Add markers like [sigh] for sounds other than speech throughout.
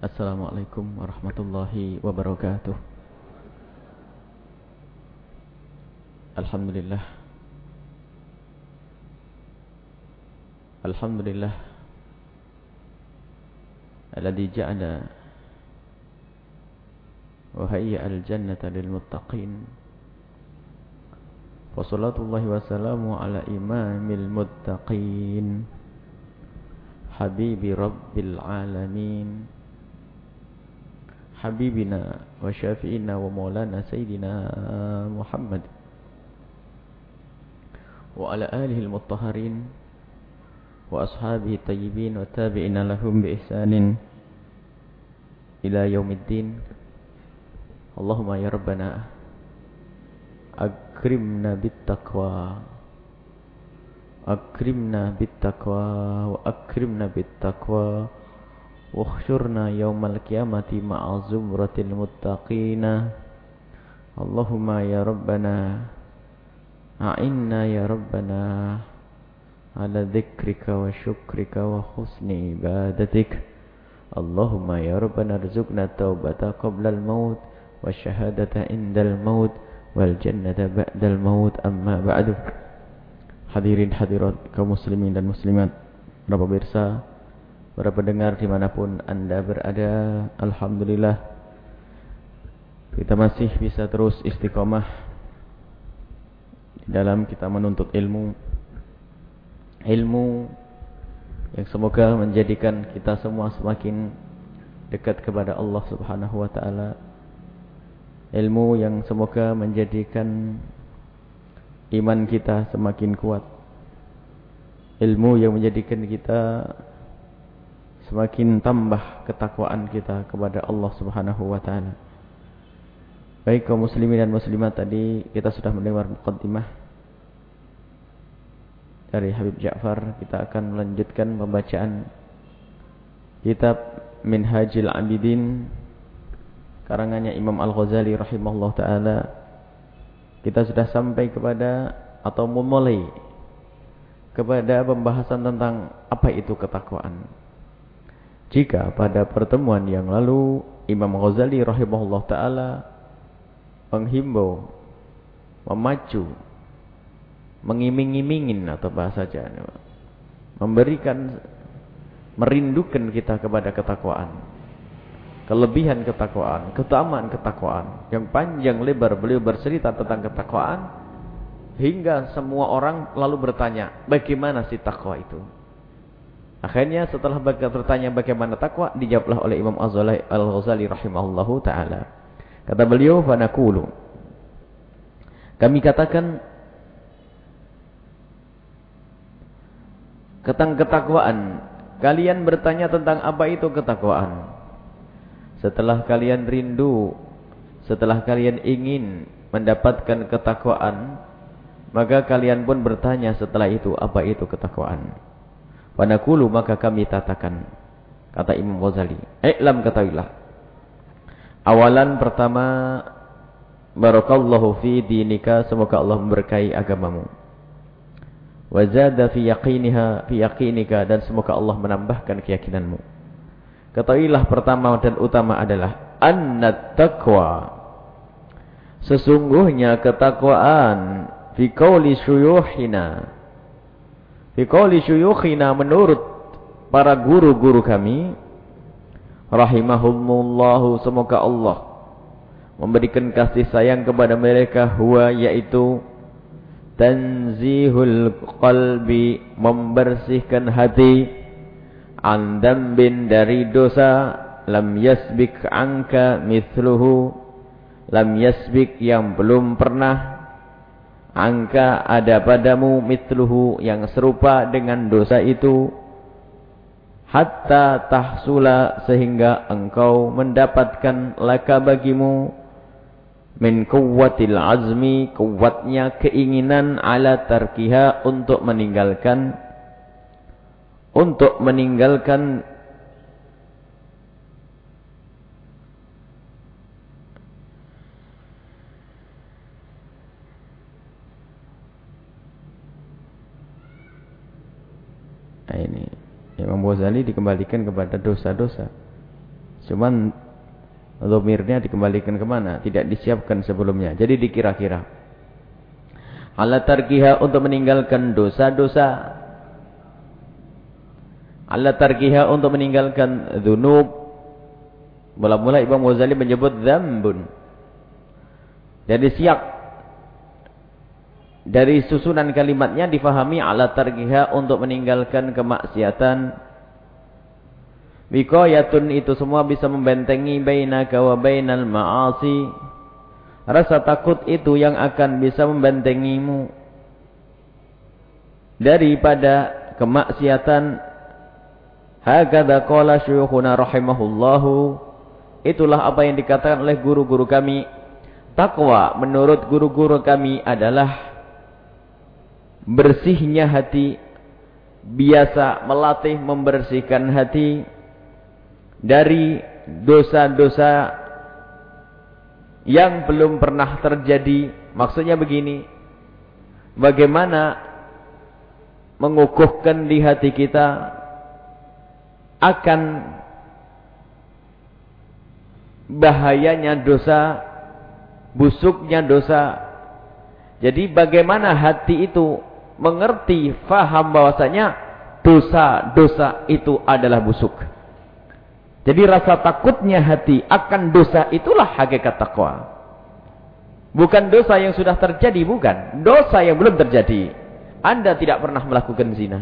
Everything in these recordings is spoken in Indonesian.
Assalamualaikum warahmatullahi wabarakatuh Alhamdulillah Alhamdulillah Alladhi ja'ala Wahayya al-jannata lilmuttaqin Wassalamullahi wassalamu ala imamil muttaqin Habibi rabbil alamin حبيبنا وشافئنا ومولانا سيدنا محمد وعلى آله المطهرين وأصحابه الطيبين والتابعين لهم بإحسان إلى يوم الدين. اللهم يا ربنا أكرمنا بالتقوى أكرمنا بالتقوى وأكرمنا بالتقوى. واخشرنا يوم القيامة مع زمرة المتقين. اللهم يا ربنا أعنا يا ربنا على ذكرك وشكرك وحسن عبادتك. اللهم يا ربنا ارزقنا التوبة قبل الموت والشهادة عند الموت والجنة بعد الموت. أما بعد Hadirin hadirat kaum muslimin dan muslimat. Para pendengar di mana pun anda berada Alhamdulillah Kita masih bisa terus istiqomah Dalam kita menuntut ilmu. Ilmu Yang semoga menjadikan kita semua semakin Dekat kepada Allah subhanahu wa ta'ala. Ilmu yang semoga menjadikan Iman kita semakin kuat. Ilmu yang menjadikan kita semakin tambah ketakwaan kita kepada Allah Subhanahu wa taala. Baik kaum muslimin dan muslimat tadi kita sudah mendengar mukaddimah dari Habib Ja'far, kita akan melanjutkan pembacaan kitab Minhajil Abidin karangannya Imam Al-Ghazali rahimahullah taala. Kita sudah sampai kepada atau memulai kepada pembahasan tentang apa itu ketakwaan. Jika pada pertemuan yang lalu Imam Ghazali rahimahullah taala menghimbau, memacu, mengiming-imingin atau bahasa Jawa, memberikan merindukan kita kepada ketakwaan. Kelebihan ketakwaan, keutamaan ketakwaan. Yang panjang lebar beliau bercerita tentang ketakwaan hingga semua orang lalu bertanya, bagaimana sih takwa itu? Akhirnya setelah bertanya bagaimana takwa, dijawablah oleh Imam Al-Ghazali rahimahullahu taala. Kata beliau, "Fa naqulu" Kami katakan tentang ketakwaan. Kalian bertanya tentang apa itu ketakwaan. Setelah kalian rindu, setelah kalian ingin mendapatkan ketakwaan, maka kalian pun bertanya setelah itu apa itu ketakwaan. Wanakulu maka kami katakan kata Imam Ghazali, "I'lam ketahuilah. Awalan pertama barakallahu fi dinika, semoga Allah memberkahi agamamu. Wa zada fi yaqiniha fi yaqinika dan semoga Allah menambahkan keyakinanmu. Ketahuilah pertama dan utama adalah annat taqwa. Sesungguhnya ketakwaan fi qauli syuyuhina Biqauli syuyukhina menurut para guru-guru kami rahimahumullahu semoga Allah memberikan kasih sayang kepada mereka huwa yaitu tanzihul qalbi membersihkan hati an dambin dari dosa lam yasbik angka mithluhu lam yasbik yang belum pernah Angka ada padamu mitluhu yang serupa dengan dosa itu. Hatta tahsula sehingga engkau mendapatkan laka bagimu. Min kuwatil azmi, kuatnya keinginan ala tarkiha untuk meninggalkan. Untuk meninggalkan Nah ini Imam Ghazali dikembalikan kepada dosa-dosa. Cuman Zomirnya dikembalikan ke mana? Tidak disiapkan sebelumnya. Jadi dikira-kira. Ala tarkiha untuk meninggalkan dosa-dosa. Ala tarkiha untuk meninggalkan dhunub. Mula-mula Imam Ghazali menyebut zambun. Jadi siap. Dari susunan kalimatnya difahami ala tarkiha untuk meninggalkan kemaksiatan Wikoyatun itu semua bisa membentengi bainaka wa bainal ma'asi. Rasa takut itu yang akan bisa membentengimu daripada kemaksiatan. Hakadha qala syuyukhuna rahimahullahu. Itulah apa yang dikatakan oleh guru-guru kami. Takwa menurut guru-guru kami adalah bersihnya hati. Biasa melatih membersihkan hati dari dosa-dosa yang belum pernah terjadi. Maksudnya begini, bagaimana mengukuhkan di hati kita akan bahayanya dosa, busuknya dosa. Jadi bagaimana hati itu mengerti, faham bahwasanya dosa-dosa itu adalah busuk. Jadi rasa takutnya hati akan dosa itulah hakikat takwa. Bukan dosa yang sudah terjadi, bukan. Dosa yang belum terjadi. Anda tidak pernah melakukan zina.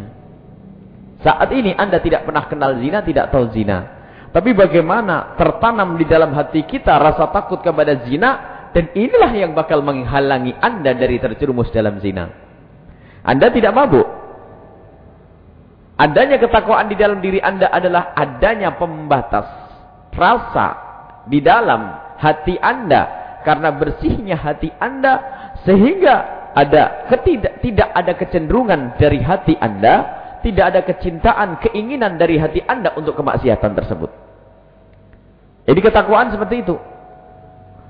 Saat ini Anda tidak pernah kenal zina, tidak tahu zina. Tapi bagaimana tertanam di dalam hati kita rasa takut kepada zina. Dan inilah yang bakal menghalangi Anda dari terjerumus dalam zina. Anda tidak mabuk. Adanya ketakwaan di dalam diri anda adalah adanya pembatas rasa di dalam hati anda. Karena bersihnya hati anda sehingga ada ketidak, tidak ada kecenderungan dari hati anda. Tidak ada kecintaan, keinginan dari hati anda untuk kemaksiatan tersebut. Jadi ketakwaan seperti itu.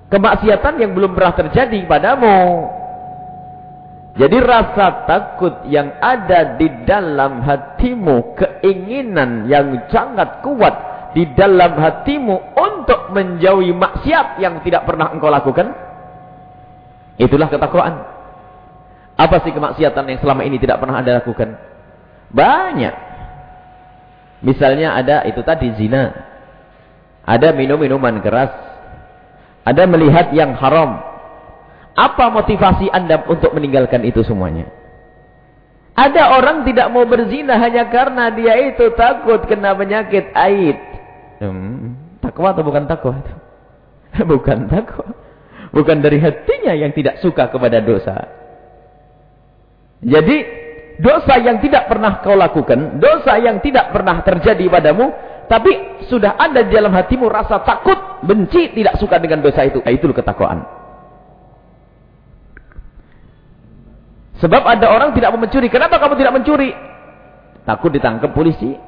Kemaksiatan yang belum pernah terjadi padamu. Jadi rasa takut yang ada di dalam hatimu, keinginan yang sangat kuat di dalam hatimu untuk menjauhi maksiat yang tidak pernah engkau lakukan, itulah ketakwaan. Apa sih kemaksiatan yang selama ini tidak pernah Anda lakukan? Banyak. Misalnya ada itu tadi zina. Ada minum minuman keras. Ada melihat yang haram. Apa motivasi anda untuk meninggalkan itu semuanya? Ada orang tidak mau berzina hanya karena dia itu takut kena penyakit aid. Hmm, takwa atau bukan takwa? [laughs] bukan takwa. Bukan dari hatinya yang tidak suka kepada dosa. Jadi, dosa yang tidak pernah kau lakukan, dosa yang tidak pernah terjadi padamu, tapi sudah ada di dalam hatimu rasa takut, benci, tidak suka dengan dosa itu. Itu ketakwaan. Sebab ada orang tidak mau mencuri. Kenapa kamu tidak mencuri? Takut ditangkap polisi.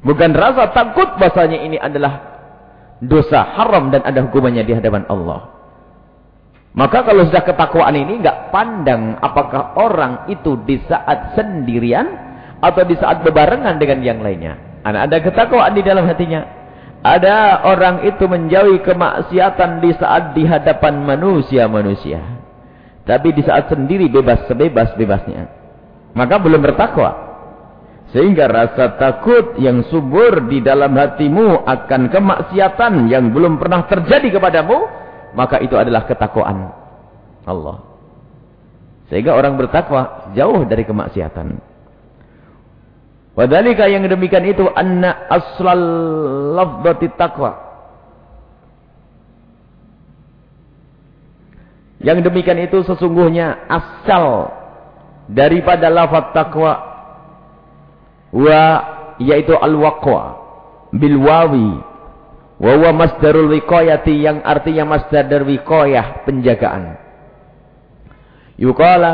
Bukan rasa takut bahasanya ini adalah dosa haram dan ada hukumannya di hadapan Allah. Maka kalau sudah ketakwaan ini enggak pandang apakah orang itu di saat sendirian atau di saat bebarengan dengan yang lainnya. Ada ketakwaan di dalam hatinya. Ada orang itu menjauhi kemaksiatan di saat di hadapan manusia-manusia. Tapi di saat sendiri bebas sebebas-bebasnya. Maka belum bertakwa. Sehingga rasa takut yang subur di dalam hatimu akan kemaksiatan yang belum pernah terjadi kepadamu. Maka itu adalah ketakwaan Allah. Sehingga orang bertakwa jauh dari kemaksiatan. Wadhalika yang demikian itu anna aslal lafdati taqwa. Yang demikian itu sesungguhnya asal daripada lafaz takwa wa yaitu al-waqwa bil wawi wa huwa masdarul wiqayati yang artinya masdar dari wiqayah penjagaan. Yuqala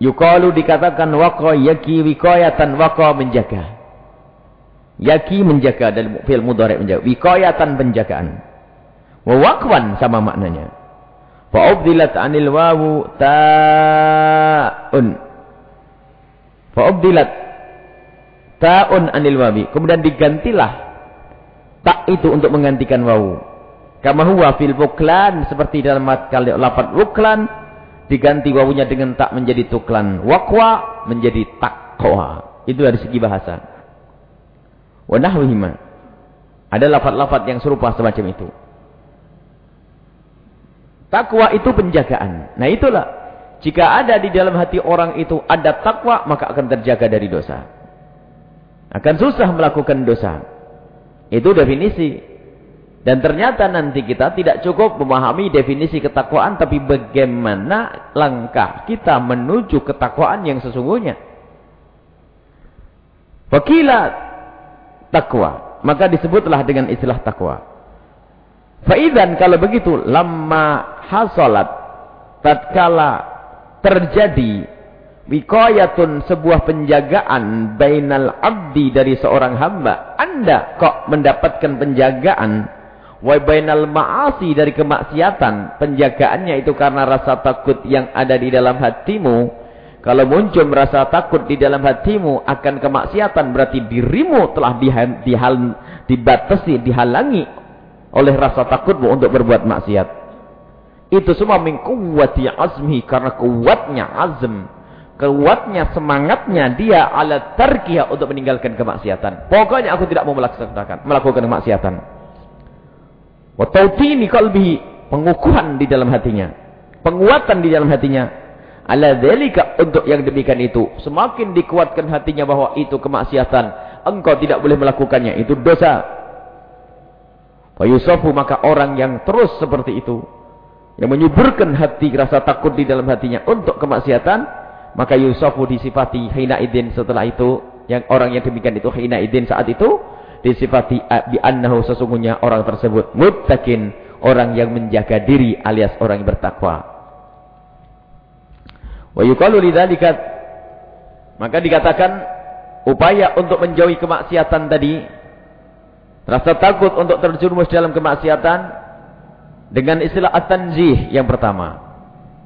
yuqalu dikatakan waqa yaki wiqayatan waqa menjaga. Yaki menjaga dalam fi'il mudhari menjaga. Wiqayatan penjagaan. Wa waqwan sama maknanya. Fa'ubdilat anil wawu ta'un. Fa'ubdilat ta'un anil wawi. Kemudian digantilah Tak itu untuk menggantikan wawu. Kama huwa fil buklan. Seperti dalam kali lafad buklan. Diganti wawunya dengan tak menjadi tuklan. Wakwa menjadi takwa. Itu dari segi bahasa. Wa nahwihima. Ada lafad-lafad yang serupa semacam itu. Takwa itu penjagaan. Nah itulah. Jika ada di dalam hati orang itu ada takwa, maka akan terjaga dari dosa. Akan susah melakukan dosa. Itu definisi. Dan ternyata nanti kita tidak cukup memahami definisi ketakwaan, tapi bagaimana langkah kita menuju ketakwaan yang sesungguhnya. Wakilat takwa. Maka disebutlah dengan istilah takwa. Faidan kalau begitu, lama hasolat tatkala terjadi wikoyatun sebuah penjagaan bainal abdi dari seorang hamba. Anda kok mendapatkan penjagaan? Wa bainal ma'asi dari kemaksiatan. Penjagaannya itu karena rasa takut yang ada di dalam hatimu. Kalau muncul rasa takut di dalam hatimu akan kemaksiatan. Berarti dirimu telah dihal, dibatasi dihalangi oleh rasa takutmu untuk berbuat maksiat itu semua mengkuwati azmi karena kuatnya azm. Kuatnya semangatnya dia ala tarkiyah untuk meninggalkan kemaksiatan. Pokoknya aku tidak mau melaksanakan melakukan kemaksiatan. Wa tautini qalbihi, pengukuhan di dalam hatinya. Penguatan di dalam hatinya. Ala dzalika untuk yang demikian itu, semakin dikuatkan hatinya bahwa itu kemaksiatan, engkau tidak boleh melakukannya, itu dosa. Wa yusafu maka orang yang terus seperti itu yang menyuburkan hati rasa takut di dalam hatinya untuk kemaksiatan maka Yusufu disifati hina idin setelah itu yang orang yang demikian itu hina idin saat itu disifati bi annahu sesungguhnya orang tersebut muttaqin orang yang menjaga diri alias orang yang bertakwa. Wa yuqalu lidzalika maka dikatakan upaya untuk menjauhi kemaksiatan tadi rasa takut untuk terjerumus dalam kemaksiatan dengan istilah at-tanzih yang pertama.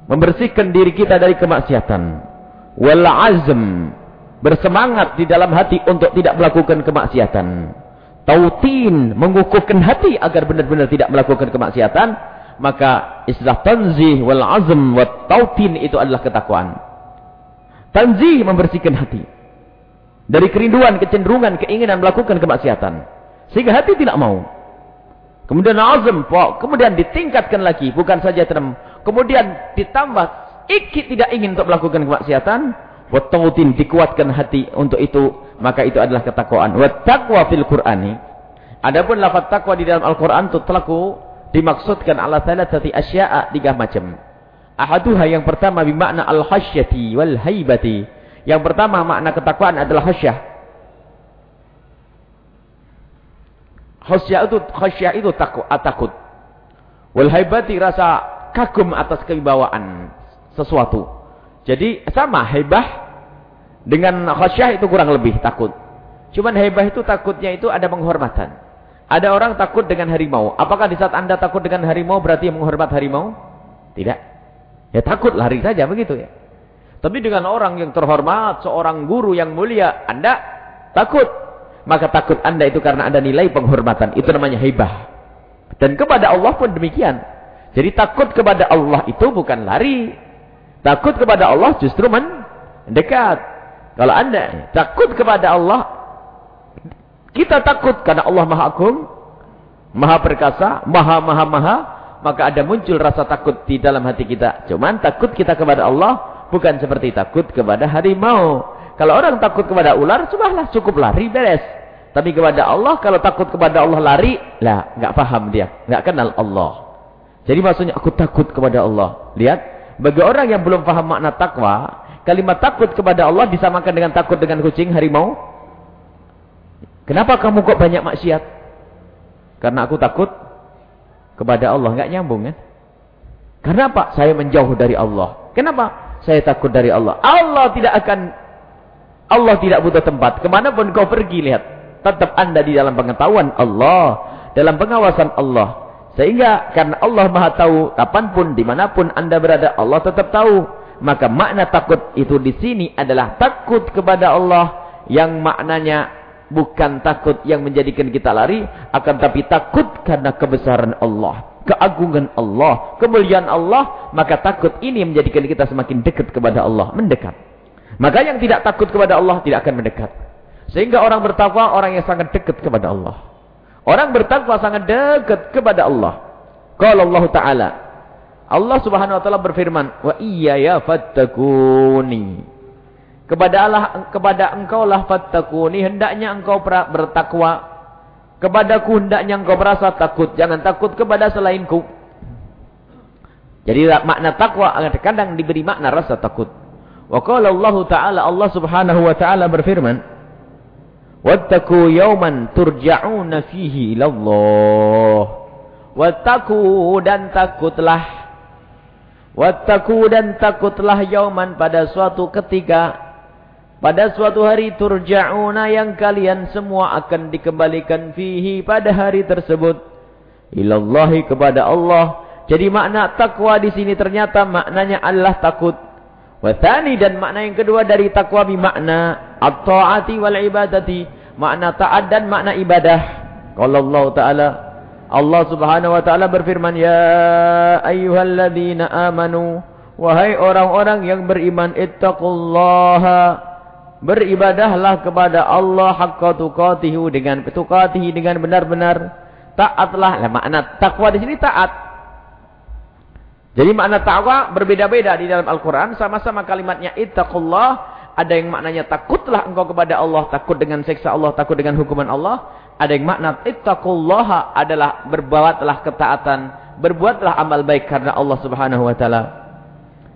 Membersihkan diri kita dari kemaksiatan. Wal azm. Bersemangat di dalam hati untuk tidak melakukan kemaksiatan. Tautin. Mengukuhkan hati agar benar-benar tidak melakukan kemaksiatan. Maka istilah tanzih wal azm wa tautin itu adalah ketakwaan. Tanzih membersihkan hati. Dari kerinduan, kecenderungan, keinginan melakukan kemaksiatan. Sehingga hati tidak mau. Kemudian azam, kemudian ditingkatkan lagi, bukan saja terem. Kemudian ditambah ikut tidak ingin untuk melakukan kemaksiatan, wa dikuatkan hati untuk itu, maka itu adalah ketakwaan. Wa fil Qur'ani. Adapun lafaz takwa di dalam Al-Qur'an tutlaku dimaksudkan ala thalathati asya'a tiga macam. Ahaduha yang pertama bermakna al-khasyati wal haibati. Yang pertama makna ketakwaan adalah khasyah, Khasyah itu khasyah itu takut, takut. Wal haibati rasa kagum atas kewibawaan sesuatu. Jadi sama hebah dengan khasyah itu kurang lebih takut. Cuman hebah itu takutnya itu ada penghormatan. Ada orang takut dengan harimau. Apakah di saat Anda takut dengan harimau berarti menghormat harimau? Tidak. Ya takut lari saja begitu ya. Tapi dengan orang yang terhormat, seorang guru yang mulia, Anda takut maka takut anda itu karena ada nilai penghormatan. Itu namanya hibah. Dan kepada Allah pun demikian. Jadi takut kepada Allah itu bukan lari. Takut kepada Allah justru mendekat. Kalau anda takut kepada Allah, kita takut karena Allah Maha Agung, Maha Perkasa, Maha Maha Maha, maka ada muncul rasa takut di dalam hati kita. Cuman takut kita kepada Allah bukan seperti takut kepada harimau. Kalau orang takut kepada ular, sudahlah cukup lari beres. Tapi kepada Allah, kalau takut kepada Allah lari, lah, nggak paham dia, nggak kenal Allah. Jadi maksudnya aku takut kepada Allah. Lihat, bagi orang yang belum paham makna takwa, kalimat takut kepada Allah disamakan dengan takut dengan kucing harimau. Kenapa kamu kok banyak maksiat? Karena aku takut kepada Allah, nggak nyambung kan? Karena apa? Saya menjauh dari Allah. Kenapa? Saya takut dari Allah. Allah tidak akan Allah tidak butuh tempat. Ke mana pun kau pergi, lihat. Tetap anda di dalam pengetahuan Allah. Dalam pengawasan Allah. Sehingga karena Allah maha tahu. Kapan pun, di mana pun anda berada. Allah tetap tahu. Maka makna takut itu di sini adalah takut kepada Allah. Yang maknanya bukan takut yang menjadikan kita lari, akan tapi takut karena kebesaran Allah, keagungan Allah, kemuliaan Allah, maka takut ini menjadikan kita semakin dekat kepada Allah, mendekat. Maka yang tidak takut kepada Allah tidak akan mendekat. Sehingga orang bertakwa orang yang sangat dekat kepada Allah. Orang bertakwa sangat dekat kepada Allah. Kalau Allah Ta'ala. Allah Subhanahu Wa Ta'ala berfirman. Wa iya ya fattakuni. Kepada Allah, kepada engkau lah fattakuni. Hendaknya engkau bertakwa. Kepadaku hendaknya engkau merasa takut. Jangan takut kepada selainku. Jadi makna takwa kadang diberi makna rasa takut. Wa qala Allah Ta'ala Allah Subhanahu wa taala berfirman, "Wattaqu yawman turja'una fihi ila Allah." Wattaqu dan takutlah. Wattaqu dan takutlah yauman pada suatu ketika pada suatu hari turja'una yang kalian semua akan dikembalikan fihi pada hari tersebut. Ilallahi kepada Allah. Jadi makna takwa di sini ternyata maknanya adalah takut. Wathani dan makna yang kedua dari takwa makna at-ta'ati wal ibadati. Makna taat dan makna ibadah. Kalau Allah Ta'ala. Allah Subhanahu Wa Ta'ala berfirman. Ya ayyuhalladzina amanu. Wahai orang-orang yang beriman. Ittaqullaha. Beribadahlah kepada Allah haqqa tuqatihi dengan tuqatihi dengan benar-benar taatlah. Nah, makna takwa di sini taat. Jadi makna takwa berbeda-beda di dalam Al-Qur'an sama-sama kalimatnya ittaqullah ada yang maknanya takutlah engkau kepada Allah, takut dengan seksa Allah, takut dengan hukuman Allah. Ada yang makna ittaqullaha adalah berbuatlah ketaatan, berbuatlah amal baik karena Allah Subhanahu wa taala.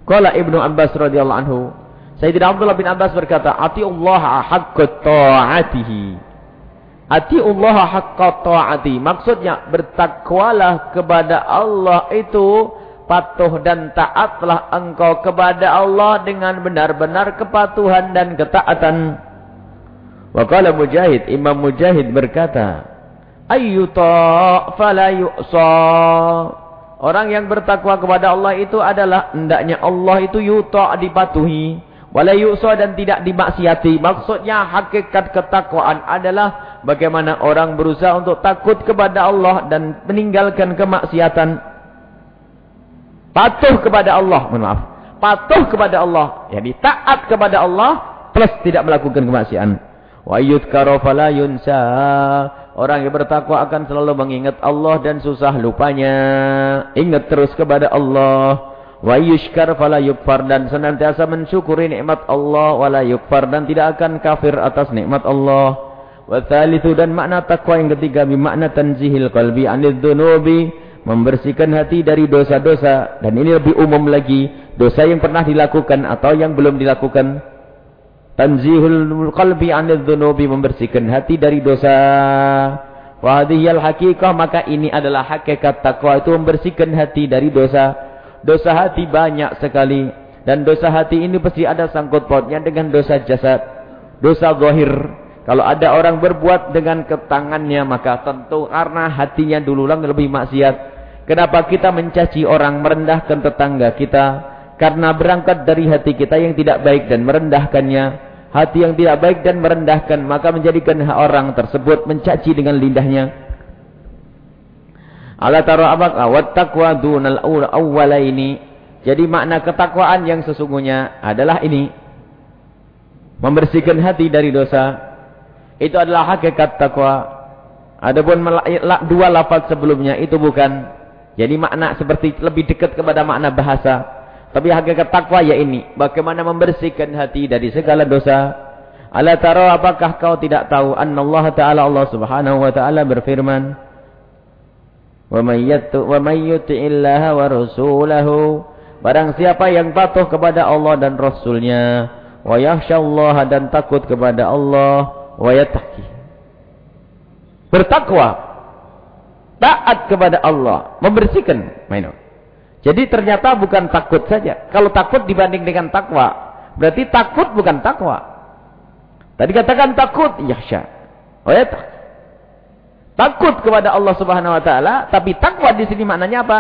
Qala Ibnu Abbas radhiyallahu anhu Sayyidina Abdullah bin Abbas berkata, "Atiullaha haqqa ta'atihi." Atiullaha haqqa ta'ati. Maksudnya bertakwalah kepada Allah itu patuh dan taatlah engkau kepada Allah dengan benar-benar kepatuhan dan ketaatan. Wa Mujahid, Imam Mujahid berkata, "Ayyuta fala yu'sa." Orang yang bertakwa kepada Allah itu adalah hendaknya Allah itu yuta dipatuhi. Wala yu'sa dan tidak dimaksiati. Maksudnya hakikat ketakwaan adalah bagaimana orang berusaha untuk takut kepada Allah dan meninggalkan kemaksiatan. Patuh kepada Allah. Mohon maaf. Patuh kepada Allah. Jadi taat kepada Allah plus tidak melakukan kemaksiatan. Wa yudhkara fala yunsa. Orang yang bertakwa akan selalu mengingat Allah dan susah lupanya. Ingat terus kepada Allah. Wa yushkar fala yukfar dan senantiasa mensyukuri nikmat Allah wala yukfar dan tidak akan kafir atas nikmat Allah. Wa thalithu dan makna takwa yang ketiga bermakna tanzihil qalbi anil dzunubi, membersihkan hati dari dosa-dosa dan ini lebih umum lagi, dosa yang pernah dilakukan atau yang belum dilakukan. Tanzihul qalbi anil dzunubi, membersihkan hati dari dosa. Wa haqiqah maka ini adalah hakikat takwa itu membersihkan hati dari dosa. Dosa hati banyak sekali. Dan dosa hati ini pasti ada sangkut pautnya dengan dosa jasad. Dosa zahir. Kalau ada orang berbuat dengan ketangannya maka tentu karena hatinya dulu lebih maksiat. Kenapa kita mencaci orang merendahkan tetangga kita? Karena berangkat dari hati kita yang tidak baik dan merendahkannya. Hati yang tidak baik dan merendahkan maka menjadikan orang tersebut mencaci dengan lindahnya. Ala tara abaka wat taqwa dunal awwalaini. Jadi makna ketakwaan yang sesungguhnya adalah ini. Membersihkan hati dari dosa. Itu adalah hakikat takwa. Adapun dua lafaz sebelumnya itu bukan. Jadi makna seperti lebih dekat kepada makna bahasa. Tapi hakikat takwa ya ini. Bagaimana membersihkan hati dari segala dosa. Ala tara apakah kau tidak tahu. Anna Allah Ta'ala Allah Subhanahu Wa Ta'ala berfirman. Wa may yuti'illaha wa rasulahu Barang siapa yang patuh kepada Allah dan Rasulnya Wa yakhshallaha dan takut kepada Allah Wa yattaqi Bertakwa Taat kepada Allah Membersihkan Mainu. Jadi ternyata bukan takut saja Kalau takut dibanding dengan takwa Berarti takut bukan takwa Tadi katakan takut Yakhsha Wa yattaqi Takut kepada Allah Subhanahu wa taala, tapi takwa di sini maknanya apa?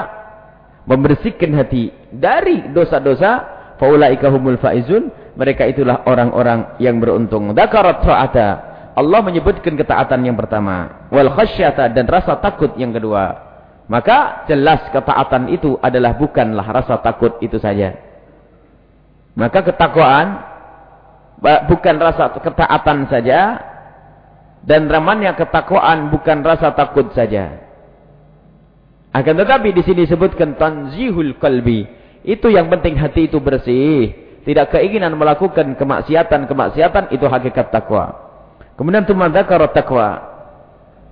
Membersihkan hati dari dosa-dosa. Faulaika humul faizun. Mereka itulah orang-orang yang beruntung. Dzakarat ta'ata. Allah menyebutkan ketaatan yang pertama, wal khasyata dan rasa takut yang kedua. Maka jelas ketaatan itu adalah bukanlah rasa takut itu saja. Maka ketakwaan bukan rasa ketaatan saja dan ramannya ketakwaan bukan rasa takut saja. Akan tetapi di sini disebutkan tanzihul qalbi. Itu yang penting hati itu bersih. Tidak keinginan melakukan kemaksiatan-kemaksiatan itu hakikat takwa. Kemudian tsumma dzakara takwa.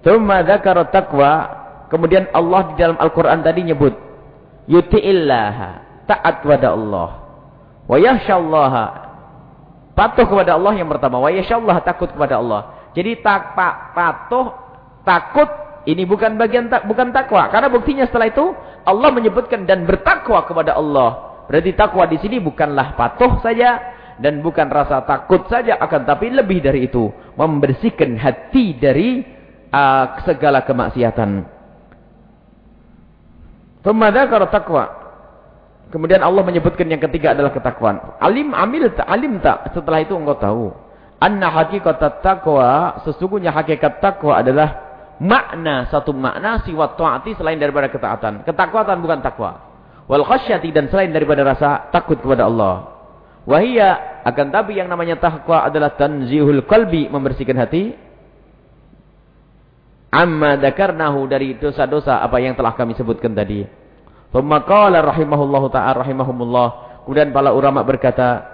Tsumma dzakara takwa, kemudian Allah di dalam Al-Qur'an tadi nyebut yuti'illah, taat kepada Allah. Wa yakhsyallaha, patuh kepada Allah yang pertama. Wa yakhsyallaha takut kepada Allah. Jadi tak patuh, takut ini bukan bagian tak bukan takwa. Karena buktinya setelah itu Allah menyebutkan dan bertakwa kepada Allah. Berarti takwa di sini bukanlah patuh saja, dan bukan rasa takut saja akan tapi lebih dari itu membersihkan hati dari uh, segala kemaksiatan. Pemadzakar takwa. Kemudian Allah menyebutkan yang ketiga adalah ketakwaan. Alim amil tak alim tak setelah itu engkau tahu. Anna hakikat takwa sesungguhnya hakikat takwa adalah makna satu makna siwat taati selain daripada ketaatan. Ketakwaan bukan takwa. Wal khasyati dan selain daripada rasa takut kepada Allah. Wahia akan tapi yang namanya takwa adalah tanzihul qalbi membersihkan hati. Amma dzakarnahu dari dosa-dosa apa yang telah kami sebutkan tadi. Qala rahimahullahu ta'ala rahimahumullah. Kemudian para ulama berkata,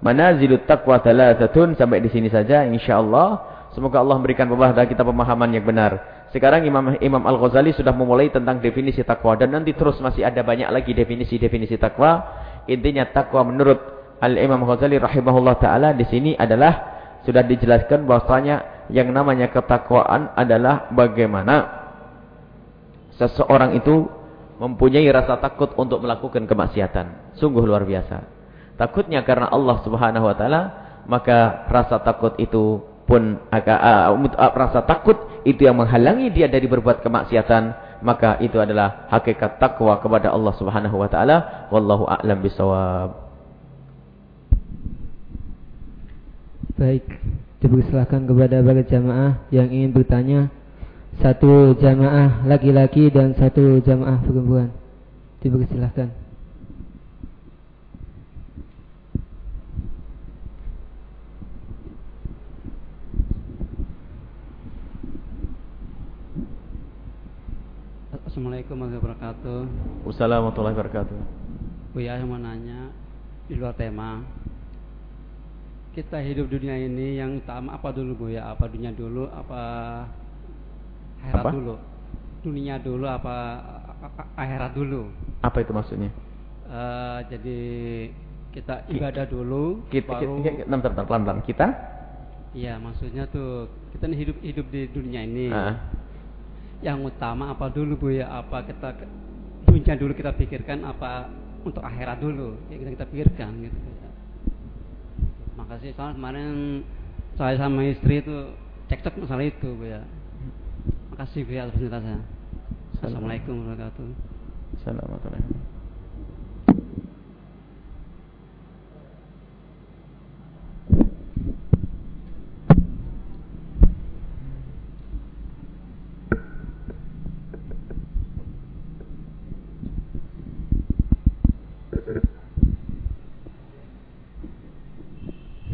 manazilut taqwa thalathatun sampai di sini saja insyaallah. Semoga Allah memberikan kepada kita pemahaman yang benar. Sekarang Imam Imam Al-Ghazali sudah memulai tentang definisi takwa dan nanti terus masih ada banyak lagi definisi-definisi takwa. Intinya takwa menurut Al-Imam Ghazali rahimahullah taala di sini adalah sudah dijelaskan bahwasanya yang namanya ketakwaan adalah bagaimana seseorang itu mempunyai rasa takut untuk melakukan kemaksiatan. Sungguh luar biasa. Takutnya karena Allah Subhanahu wa taala, maka rasa takut itu pun agak uh, uh, rasa takut itu yang menghalangi dia dari berbuat kemaksiatan, maka itu adalah hakikat takwa kepada Allah Subhanahu wa taala. Wallahu a'lam bisawab. Baik, dipersilakan kepada para jamaah yang ingin bertanya. Satu jamaah laki-laki dan satu jamaah perempuan. Dipersilakan. Assalamualaikum warahmatullahi wabarakatuh. Wassalamualaikum warahmatullahi wabarakatuh. Buya mau nanya di luar tema kita hidup dunia ini yang utama apa dulu Bu ya? Apa dunia dulu apa akhirat apa? dulu? Dunia dulu apa akhirat dulu? Apa itu maksudnya? Uh, jadi kita ibadah dulu kita, baru kita, pelan-pelan kita Iya, maksudnya tuh kita nih hidup hidup di dunia ini. Uh. Yang utama apa dulu Bu ya? Apa kita dunia dulu kita pikirkan apa untuk akhirat dulu? Ya kita kita pikirkan gitu makasih soalnya kemarin saya sama istri itu cekcok masalah itu bu ya. Makasih bu ya atas penjelasannya. Assalamualaikum. Warahmatullahi wabarakatuh. Assalamualaikum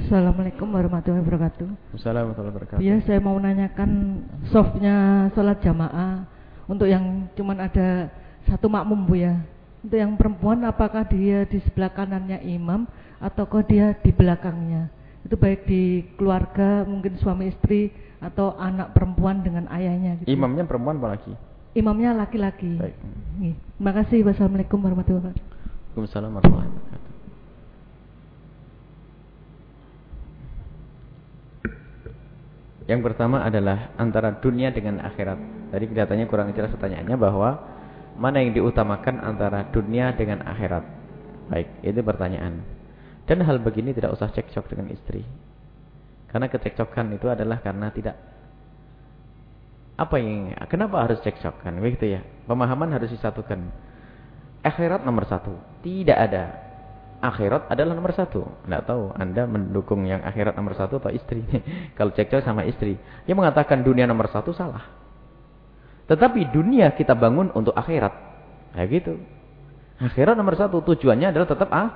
Assalamualaikum warahmatullahi wabarakatuh. Assalamualaikum warahmatullahi wabarakatuh. Ya, saya mau menanyakan softnya sholat jamaah untuk yang cuman ada satu makmum bu ya. Untuk yang perempuan apakah dia di sebelah kanannya imam ataukah dia di belakangnya? Itu baik di keluarga mungkin suami istri atau anak perempuan dengan ayahnya. Gitu. Imamnya perempuan apa laki? Imamnya laki-laki. Baik. Terima kasih. Wassalamualaikum warahmatullahi wabarakatuh. Waalaikumsalam warahmatullahi wabarakatuh. Yang pertama adalah antara dunia dengan akhirat. Tadi kelihatannya kurang jelas pertanyaannya bahwa mana yang diutamakan antara dunia dengan akhirat. Baik, itu pertanyaan. Dan hal begini tidak usah cekcok dengan istri. Karena kecekcokan itu adalah karena tidak apa yang kenapa harus cekcok kan begitu ya pemahaman harus disatukan akhirat nomor satu tidak ada akhirat adalah nomor satu. Tidak tahu Anda mendukung yang akhirat nomor satu atau istri. [laughs] Kalau cekcok sama istri. Dia mengatakan dunia nomor satu salah. Tetapi dunia kita bangun untuk akhirat. Ya gitu. Akhirat nomor satu. Tujuannya adalah tetap ah,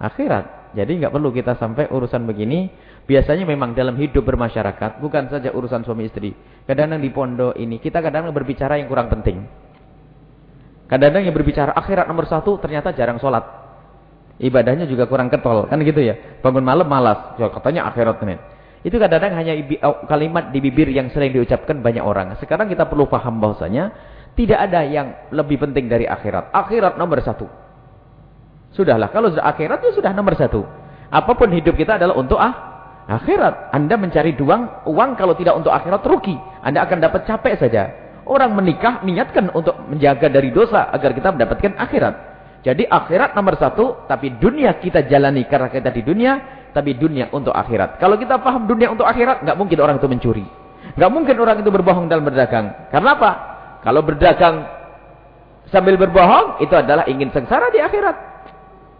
akhirat. Jadi nggak perlu kita sampai urusan begini. Biasanya memang dalam hidup bermasyarakat. Bukan saja urusan suami istri. Kadang-kadang di pondok ini. Kita kadang-kadang berbicara yang kurang penting. Kadang-kadang yang berbicara akhirat nomor satu. Ternyata jarang sholat ibadahnya juga kurang ketol kan gitu ya? Bangun malam malas ya, katanya akhirat nih itu kadang-kadang hanya kalimat di bibir yang sering diucapkan banyak orang. Sekarang kita perlu paham bahwasanya tidak ada yang lebih penting dari akhirat. Akhirat nomor satu. Sudahlah kalau sudah akhirat itu sudah nomor satu. Apa pun hidup kita adalah untuk ah akhirat. Anda mencari uang uang kalau tidak untuk akhirat rugi. Anda akan dapat capek saja. Orang menikah niatkan untuk menjaga dari dosa agar kita mendapatkan akhirat jadi akhirat nomor satu, tapi dunia kita jalani karena kita di dunia, tapi dunia untuk akhirat. Kalau kita paham dunia untuk akhirat, nggak mungkin orang itu mencuri. nggak mungkin orang itu berbohong dalam berdagang. Karena apa? Kalau berdagang sambil berbohong, itu adalah ingin sengsara di akhirat.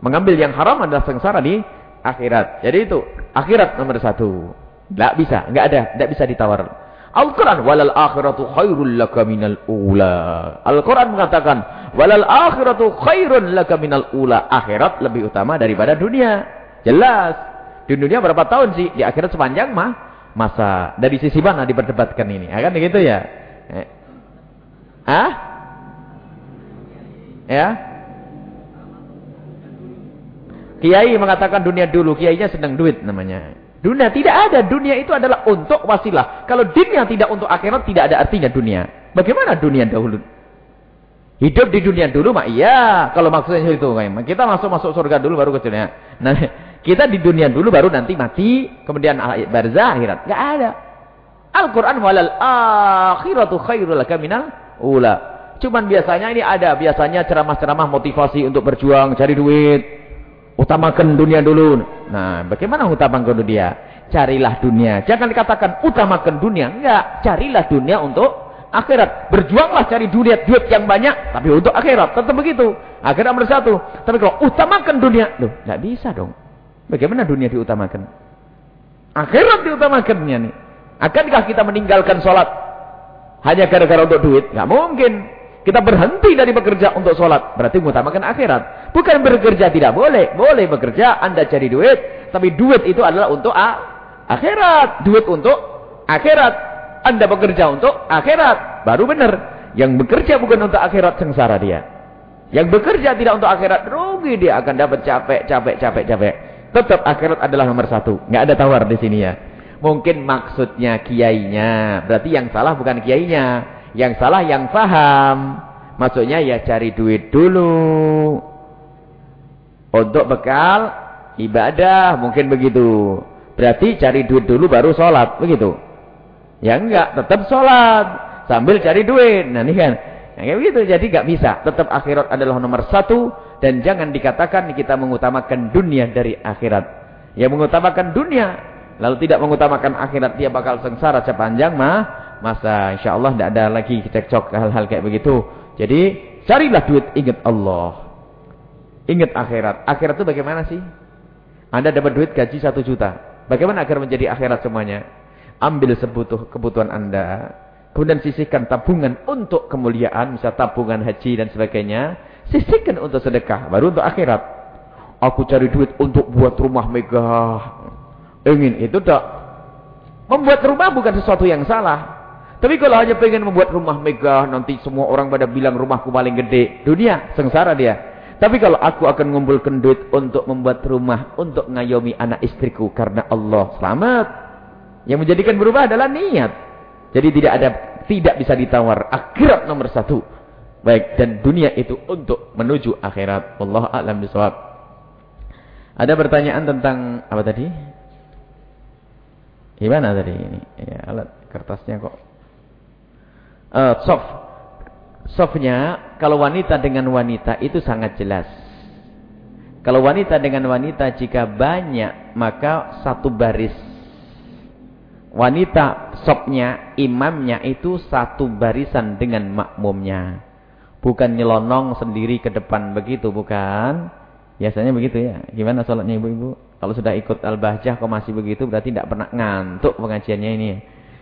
Mengambil yang haram adalah sengsara di akhirat. Jadi itu, akhirat nomor satu. Nggak bisa, nggak ada, nggak bisa ditawar. Al-Quran walal akhiratu khairul laka minal ula. Al-Quran mengatakan walal akhiratu khairun laka minal ula. Akhirat lebih utama daripada dunia. Jelas. Di dunia berapa tahun sih? Di akhirat sepanjang mah masa. Dari sisi mana diperdebatkan ini? Ya kan begitu ya? Eh. Ah? Ya? Kiai mengatakan dunia dulu. Kiainya sedang duit namanya. Dunia tidak ada. Dunia itu adalah untuk wasilah. Kalau dunia tidak untuk akhirat, tidak ada artinya dunia. Bagaimana dunia dahulu? Hidup di dunia dulu, mak iya. Kalau maksudnya itu, kita masuk masuk surga dulu baru ke dunia. Nah, [laughs] kita di dunia dulu baru nanti mati, kemudian barzah akhirat. Gak ada. Al-Quran walal akhiratu khairul laka ula. Cuman biasanya ini ada, biasanya ceramah-ceramah motivasi untuk berjuang, cari duit. Utamakan dunia dulu. Nah, bagaimana utamakan dunia? Carilah dunia. Jangan dikatakan utamakan dunia. Enggak, carilah dunia untuk akhirat. Berjuanglah cari duit, duit yang banyak, tapi untuk akhirat. Tetap begitu. Akhirat nomor satu. Tapi kalau utamakan dunia, loh, enggak bisa dong. Bagaimana dunia diutamakan? Akhirat diutamakannya nih. Akankah kita meninggalkan sholat hanya gara-gara untuk duit? Enggak mungkin. Kita berhenti dari bekerja untuk sholat. Berarti mengutamakan akhirat. Bukan bekerja tidak boleh. Boleh bekerja, anda cari duit. Tapi duit itu adalah untuk akhirat. Duit untuk akhirat. Anda bekerja untuk akhirat. Baru benar. Yang bekerja bukan untuk akhirat, sengsara dia. Yang bekerja tidak untuk akhirat, rugi dia akan dapat capek, capek, capek, capek. Tetap akhirat adalah nomor satu. Nggak ada tawar di sini ya. Mungkin maksudnya kiainya. Berarti yang salah bukan kiainya. Yang salah yang paham. Maksudnya ya cari duit dulu. Untuk bekal ibadah mungkin begitu. Berarti cari duit dulu baru sholat. Begitu. Ya enggak, tetap sholat. Sambil cari duit. Nah ini kan. Nah, kayak begitu. Jadi enggak bisa. Tetap akhirat adalah nomor satu. Dan jangan dikatakan kita mengutamakan dunia dari akhirat. Ya mengutamakan dunia. Lalu tidak mengutamakan akhirat. Dia bakal sengsara sepanjang mah masa insya Allah tidak ada lagi cekcok hal-hal kayak begitu. Jadi carilah duit, ingat Allah. Ingat akhirat. Akhirat itu bagaimana sih? Anda dapat duit gaji satu juta. Bagaimana agar menjadi akhirat semuanya? Ambil sebutuh kebutuhan Anda. Kemudian sisihkan tabungan untuk kemuliaan. Misal tabungan haji dan sebagainya. Sisihkan untuk sedekah. Baru untuk akhirat. Aku cari duit untuk buat rumah megah. Ingin itu tak. Membuat rumah bukan sesuatu yang salah. Tapi kalau hanya pengen membuat rumah megah, nanti semua orang pada bilang rumahku paling gede. Dunia, sengsara dia. Tapi kalau aku akan mengumpulkan duit untuk membuat rumah, untuk ngayomi anak istriku karena Allah selamat. Yang menjadikan berubah adalah niat. Jadi tidak ada, tidak bisa ditawar. Akhirat nomor satu. Baik, dan dunia itu untuk menuju akhirat. Allah a'lam bisawab. Ada pertanyaan tentang apa tadi? Gimana tadi ini? Ya, alat kertasnya kok uh, soft. Softnya kalau wanita dengan wanita itu sangat jelas. Kalau wanita dengan wanita jika banyak maka satu baris. Wanita softnya imamnya itu satu barisan dengan makmumnya. Bukan nyelonong sendiri ke depan begitu bukan. Biasanya begitu ya. Gimana sholatnya ibu-ibu? Kalau sudah ikut al-bahjah kok masih begitu berarti tidak pernah ngantuk pengajiannya ini.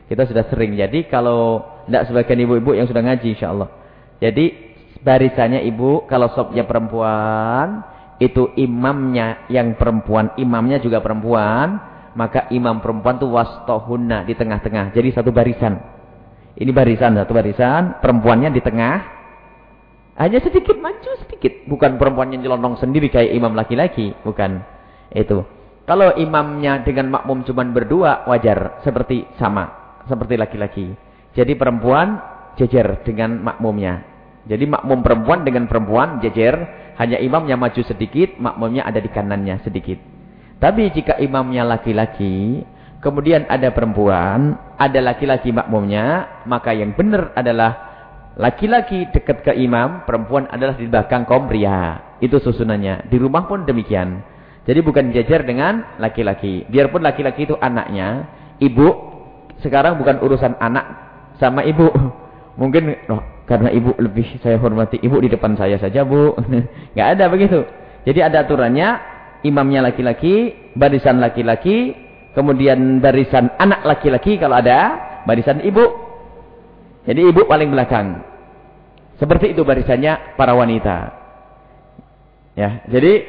Kita sudah sering. Jadi kalau tidak sebagian ibu-ibu yang sudah ngaji insya Allah. Jadi barisannya ibu kalau sopnya perempuan itu imamnya yang perempuan, imamnya juga perempuan, maka imam perempuan itu wastohuna di tengah-tengah. Jadi satu barisan. Ini barisan, satu barisan, perempuannya di tengah. Hanya sedikit maju sedikit, bukan perempuannya nyelonong sendiri kayak imam laki-laki, bukan. Itu. Kalau imamnya dengan makmum cuma berdua, wajar seperti sama, seperti laki-laki. Jadi perempuan jejer dengan makmumnya. Jadi makmum perempuan dengan perempuan jejer, hanya imamnya maju sedikit, makmumnya ada di kanannya sedikit. Tapi jika imamnya laki-laki, kemudian ada perempuan, ada laki-laki makmumnya, maka yang benar adalah laki-laki dekat ke imam, perempuan adalah di belakang kaum pria. Itu susunannya. Di rumah pun demikian. Jadi bukan jajar dengan laki-laki. Biarpun laki-laki itu anaknya, ibu sekarang bukan urusan anak sama ibu. [laughs] Mungkin karena ibu lebih saya hormati ibu di depan saya saja, Bu. [laughs] Enggak ada begitu. Jadi ada aturannya, imamnya laki-laki, barisan laki-laki, kemudian barisan anak laki-laki kalau ada, barisan ibu. Jadi ibu paling belakang. Seperti itu barisannya para wanita. Ya, jadi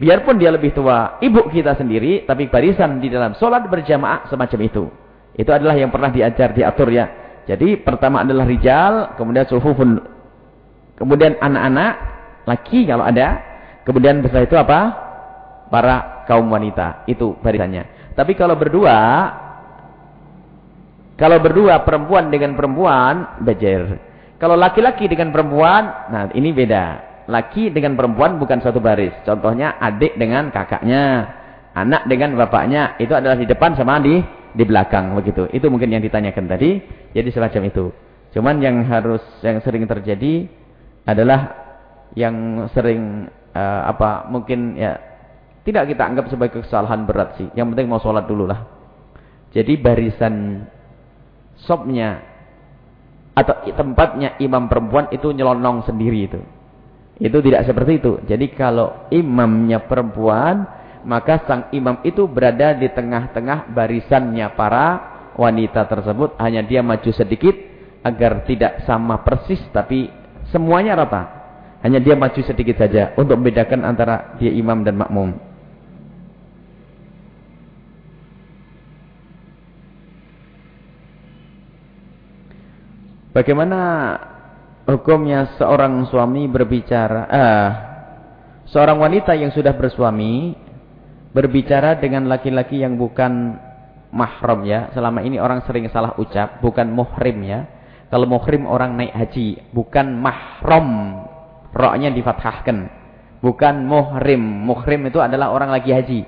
biarpun dia lebih tua, ibu kita sendiri, tapi barisan di dalam sholat berjamaah semacam itu. Itu adalah yang pernah diajar, diatur ya. Jadi pertama adalah rijal, kemudian suhufun, kemudian anak-anak, laki kalau ada, kemudian setelah itu apa? Para kaum wanita, itu barisannya. Tapi kalau berdua, kalau berdua perempuan dengan perempuan, bejer. Kalau laki-laki dengan perempuan, nah ini beda. Laki dengan perempuan bukan satu baris. Contohnya adik dengan kakaknya, anak dengan bapaknya, itu adalah di depan sama di di belakang begitu. Itu mungkin yang ditanyakan tadi. Jadi semacam itu. Cuman yang harus yang sering terjadi adalah yang sering uh, apa mungkin ya tidak kita anggap sebagai kesalahan berat sih. Yang penting mau sholat dulu lah. Jadi barisan sopnya atau tempatnya imam perempuan itu nyelonong sendiri itu. Itu tidak seperti itu. Jadi kalau imamnya perempuan maka sang imam itu berada di tengah-tengah barisannya para wanita tersebut. Hanya dia maju sedikit agar tidak sama persis tapi semuanya rata. Hanya dia maju sedikit saja untuk membedakan antara dia imam dan makmum. Bagaimana hukumnya seorang suami berbicara, eh, seorang wanita yang sudah bersuami berbicara dengan laki-laki yang bukan mahram ya. Selama ini orang sering salah ucap, bukan muhrim ya. Kalau muhrim orang naik haji, bukan mahram. Roknya difathahkan. Bukan muhrim. Muhrim itu adalah orang lagi haji.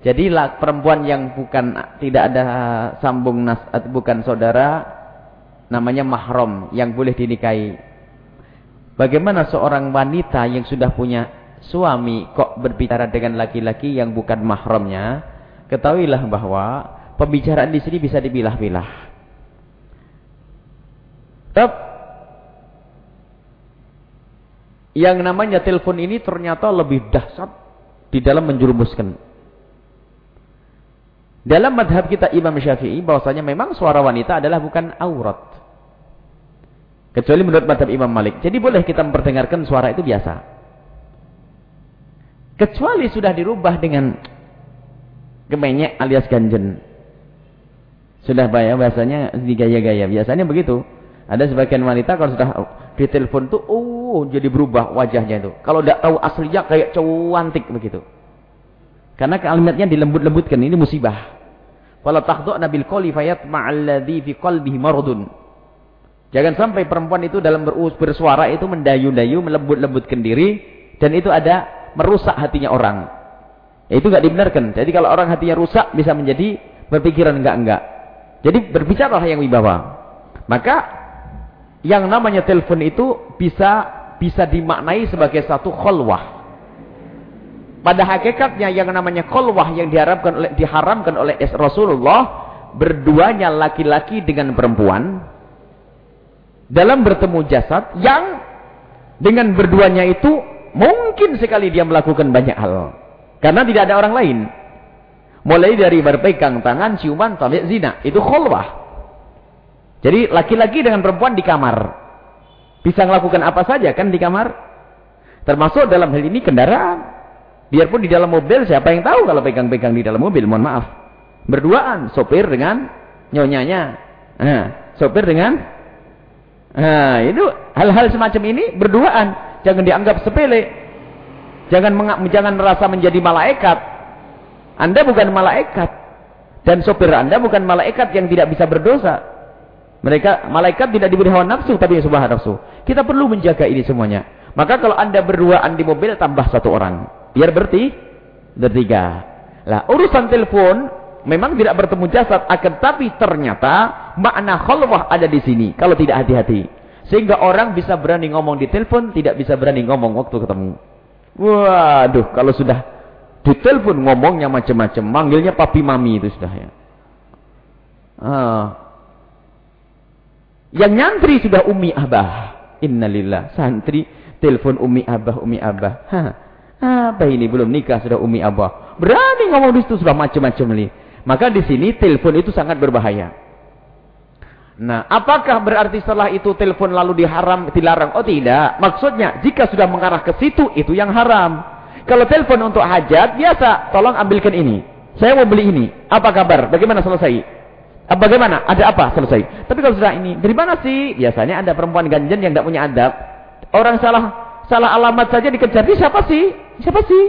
Jadi perempuan yang bukan tidak ada sambung nas bukan saudara namanya mahram yang boleh dinikahi. Bagaimana seorang wanita yang sudah punya suami kok berbicara dengan laki-laki yang bukan mahramnya, ketahuilah bahwa pembicaraan di sini bisa dipilah-pilah. Tep, yang namanya telepon ini ternyata lebih dahsyat di dalam menjerumuskan. Dalam madhab kita Imam Syafi'i bahwasanya memang suara wanita adalah bukan aurat. Kecuali menurut madhab Imam Malik. Jadi boleh kita memperdengarkan suara itu biasa. Kecuali sudah dirubah dengan gemenyek alias ganjen. Sudah bayar bahasanya digaya-gaya. Biasanya begitu. Ada sebagian wanita kalau sudah ditelepon tuh, oh jadi berubah wajahnya itu. Kalau tidak tahu aslinya kayak cowok antik begitu. Karena kalimatnya dilembut-lembutkan. Ini musibah. Kalau takhdhu nabil qali fayatma'alladzi fi qalbihi maradun. Jangan sampai perempuan itu dalam bersuara itu mendayu-dayu, melembut-lembutkan diri dan itu ada merusak hatinya orang. Ya, itu nggak dibenarkan. Jadi kalau orang hatinya rusak bisa menjadi berpikiran enggak-enggak. Jadi berbicaralah yang wibawa. Maka yang namanya telepon itu bisa bisa dimaknai sebagai satu kholwah. Pada hakikatnya yang namanya kholwah yang diharapkan oleh, diharamkan oleh Rasulullah berduanya laki-laki dengan perempuan dalam bertemu jasad yang dengan berduanya itu mungkin sekali dia melakukan banyak hal. Karena tidak ada orang lain. Mulai dari berpegang tangan, ciuman, sampai zina. Itu khulwah. Jadi laki-laki dengan perempuan di kamar. Bisa melakukan apa saja kan di kamar. Termasuk dalam hal ini kendaraan. Biarpun di dalam mobil, siapa yang tahu kalau pegang-pegang di dalam mobil, mohon maaf. Berduaan, sopir dengan nyonyanya. Nah, sopir dengan... Nah, itu hal-hal semacam ini berduaan. Jangan dianggap sepele. Jangan jangan merasa menjadi malaikat. Anda bukan malaikat. Dan sopir Anda bukan malaikat yang tidak bisa berdosa. Mereka malaikat tidak diberi hawa nafsu tapi subah nafsu. Kita perlu menjaga ini semuanya. Maka kalau Anda berduaan di mobil tambah satu orang. Biar berarti bertiga. Lah, urusan telepon memang tidak bertemu jasad akan tapi ternyata makna khalwah ada di sini kalau tidak hati-hati. Sehingga orang bisa berani ngomong di telepon, tidak bisa berani ngomong waktu ketemu. Waduh, kalau sudah di telepon ngomongnya macam-macam, manggilnya papi mami itu sudah ya. Ah. Yang nyantri sudah umi abah. Innalillah. Santri telepon umi abah, umi abah. Hah. Apa ini belum nikah sudah umi abah. Berani ngomong di situ sudah macam-macam nih. Maka di sini telepon itu sangat berbahaya. Nah, apakah berarti setelah itu telepon lalu diharam, dilarang? Oh tidak. Maksudnya, jika sudah mengarah ke situ, itu yang haram. Kalau telepon untuk hajat, biasa. Tolong ambilkan ini. Saya mau beli ini. Apa kabar? Bagaimana selesai? Ah, bagaimana? Ada apa? Selesai. Tapi kalau sudah ini, dari mana sih? Biasanya ada perempuan ganjen yang tidak punya adab. Orang salah salah alamat saja dikejar. Ini siapa sih? Siapa sih?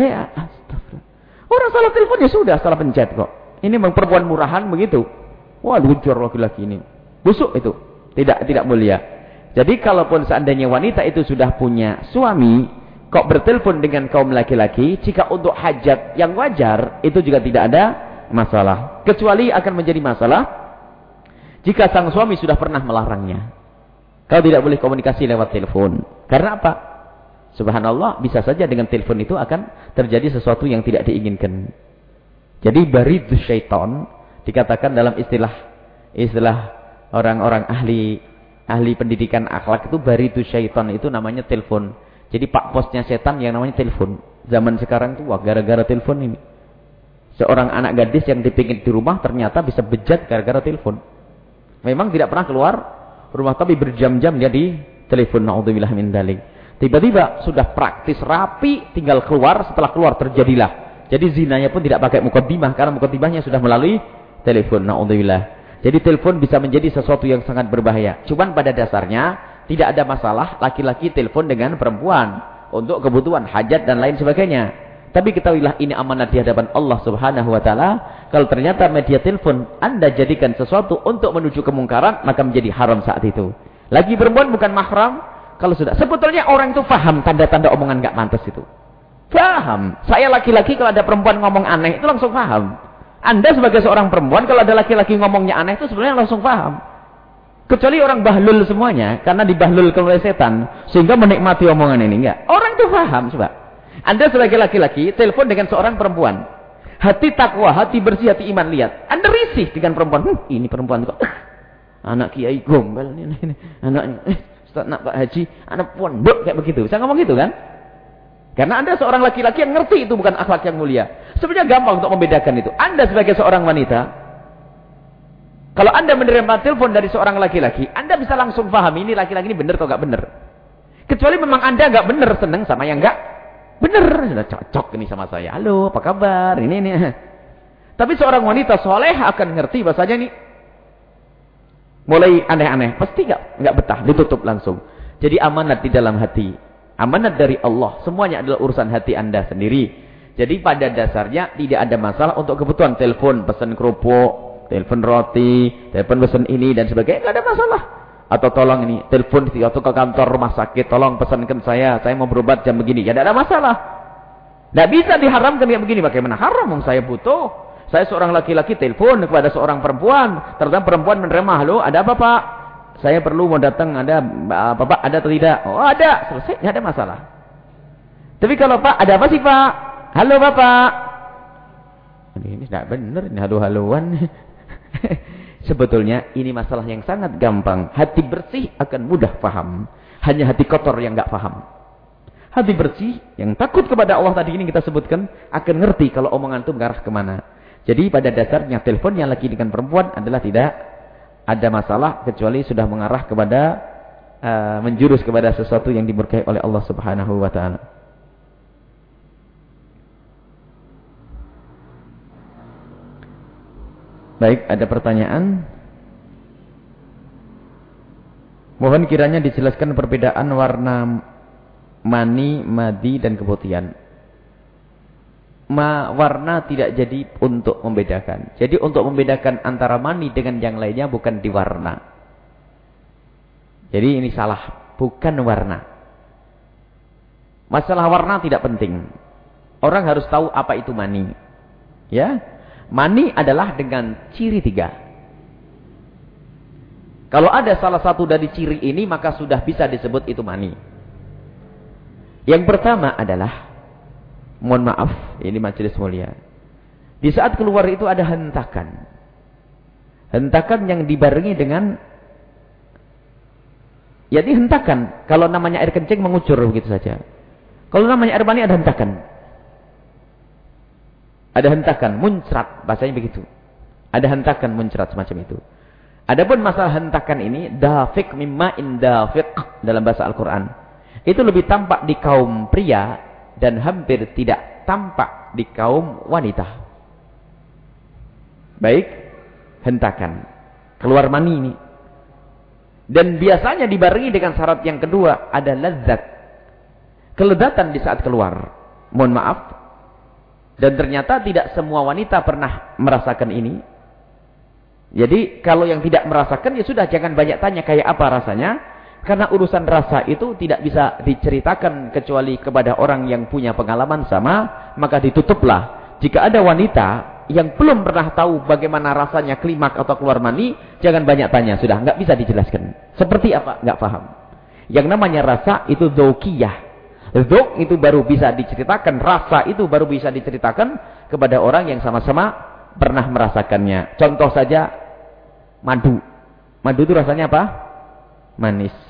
Ya, astagfirullah. Orang salah telepon ya sudah, salah pencet kok. Ini memang perempuan murahan begitu. Wah, luncur laki-laki ini. Busuk itu. Tidak tidak mulia. Jadi kalaupun seandainya wanita itu sudah punya suami, kok bertelepon dengan kaum laki-laki, jika untuk hajat yang wajar, itu juga tidak ada masalah. Kecuali akan menjadi masalah jika sang suami sudah pernah melarangnya. Kau tidak boleh komunikasi lewat telepon. Karena apa? Subhanallah, bisa saja dengan telepon itu akan terjadi sesuatu yang tidak diinginkan. Jadi barid syaitan dikatakan dalam istilah istilah orang-orang ahli ahli pendidikan akhlak itu baritu syaitan itu namanya telepon. Jadi pak posnya setan yang namanya telepon. Zaman sekarang tuh wah gara-gara telepon ini. Seorang anak gadis yang dipingin di rumah ternyata bisa bejat gara-gara telepon. Memang tidak pernah keluar rumah tapi berjam-jam dia di telepon naudzubillah min dalik. Tiba-tiba sudah praktis rapi tinggal keluar setelah keluar terjadilah. Jadi zinanya pun tidak pakai mukaddimah karena mukaddimahnya sudah melalui telepon. Naudzubillah. Jadi telepon bisa menjadi sesuatu yang sangat berbahaya. Cuman pada dasarnya tidak ada masalah laki-laki telepon dengan perempuan untuk kebutuhan hajat dan lain sebagainya. Tapi ketahuilah ini amanat di hadapan Allah Subhanahu wa taala. Kalau ternyata media telepon Anda jadikan sesuatu untuk menuju kemungkaran, maka menjadi haram saat itu. Lagi perempuan bukan mahram, kalau sudah sebetulnya orang itu paham tanda-tanda omongan enggak mantas itu. Paham. Saya laki-laki kalau ada perempuan ngomong aneh itu langsung paham. Anda sebagai seorang perempuan, kalau ada laki-laki ngomongnya aneh itu sebenarnya langsung paham. Kecuali orang bahlul semuanya, karena dibahlul oleh setan, sehingga menikmati omongan ini. Enggak. Orang itu paham, coba. Anda sebagai laki-laki, telepon dengan seorang perempuan. Hati takwa, hati bersih, hati iman, lihat. Anda risih dengan perempuan. Hm, ini perempuan kok. [laughs] Anak kiai gombel ini, ini. Anaknya, eh, Ustaz nak Pak Haji, anak pondok kayak begitu. Saya ngomong gitu kan? Karena Anda seorang laki-laki yang ngerti itu bukan akhlak yang mulia. Sebenarnya gampang untuk membedakan itu. Anda sebagai seorang wanita, kalau Anda menerima telepon dari seorang laki-laki, Anda bisa langsung paham ini laki-laki ini benar atau enggak benar. Kecuali memang Anda enggak benar senang sama yang enggak benar. Sudah cocok ini sama saya. Halo, apa kabar? Ini ini. Tapi seorang wanita soleh akan ngerti bahasanya ini mulai aneh-aneh. Pasti enggak enggak betah, ditutup langsung. Jadi amanat di dalam hati. Amanat dari Allah. Semuanya adalah urusan hati anda sendiri. Jadi pada dasarnya tidak ada masalah untuk kebutuhan telepon, pesan kerupuk, telepon roti, telepon pesan ini dan sebagainya. Tidak ada masalah. Atau tolong ini, telepon atau ke kantor rumah sakit, tolong pesankan saya, saya mau berobat jam begini. Ya tidak ada masalah. Tidak bisa diharamkan kayak begini. Bagaimana haram? Saya butuh. Saya seorang laki-laki telepon kepada seorang perempuan. Ternyata perempuan menerima, halo ada apa pak? Saya perlu mau datang, ada apa Pak? Ada atau tidak? Oh ada, selesai, tidak ada masalah. Tapi kalau Pak, ada apa sih Pak? Halo Bapak. Ini, tidak benar, ini halu-haluan. [laughs] Sebetulnya ini masalah yang sangat gampang. Hati bersih akan mudah paham. Hanya hati kotor yang nggak paham. Hati bersih, yang takut kepada Allah tadi ini kita sebutkan, akan ngerti kalau omongan itu mengarah ke mana. Jadi pada dasarnya telepon yang lagi dengan perempuan adalah tidak ada masalah kecuali sudah mengarah kepada uh, menjurus kepada sesuatu yang dimurkai oleh Allah Subhanahu wa taala. Baik, ada pertanyaan? Mohon kiranya dijelaskan perbedaan warna mani, madi, dan keputihan. Ma, warna tidak jadi untuk membedakan. Jadi untuk membedakan antara mani dengan yang lainnya bukan di warna. Jadi ini salah, bukan warna. Masalah warna tidak penting. Orang harus tahu apa itu mani. Ya, Mani adalah dengan ciri tiga. Kalau ada salah satu dari ciri ini, maka sudah bisa disebut itu mani. Yang pertama adalah, mohon maaf, ini majelis mulia. Di saat keluar itu ada hentakan. Hentakan yang dibarengi dengan, jadi hentakan. Kalau namanya air kencing mengucur begitu saja. Kalau namanya air mani ada hentakan. Ada hentakan, muncrat, bahasanya begitu. Ada hentakan, muncrat semacam itu. Adapun masalah hentakan ini, dafik mimma indafik dalam bahasa Al-Quran. Itu lebih tampak di kaum pria dan hampir tidak tampak di kaum wanita. Baik, hentakan. Keluar mani ini. Dan biasanya dibarengi dengan syarat yang kedua, ada lezat. Keledatan di saat keluar. Mohon maaf. Dan ternyata tidak semua wanita pernah merasakan ini. Jadi kalau yang tidak merasakan ya sudah jangan banyak tanya kayak apa rasanya. Karena urusan rasa itu tidak bisa diceritakan kecuali kepada orang yang punya pengalaman sama, maka ditutuplah. Jika ada wanita yang belum pernah tahu bagaimana rasanya klimak atau keluar mani, jangan banyak tanya, sudah nggak bisa dijelaskan. Seperti apa? Nggak paham. Yang namanya rasa itu dzauqiyah. Dzauq itu baru bisa diceritakan, rasa itu baru bisa diceritakan kepada orang yang sama-sama pernah merasakannya. Contoh saja madu. Madu itu rasanya apa? Manis.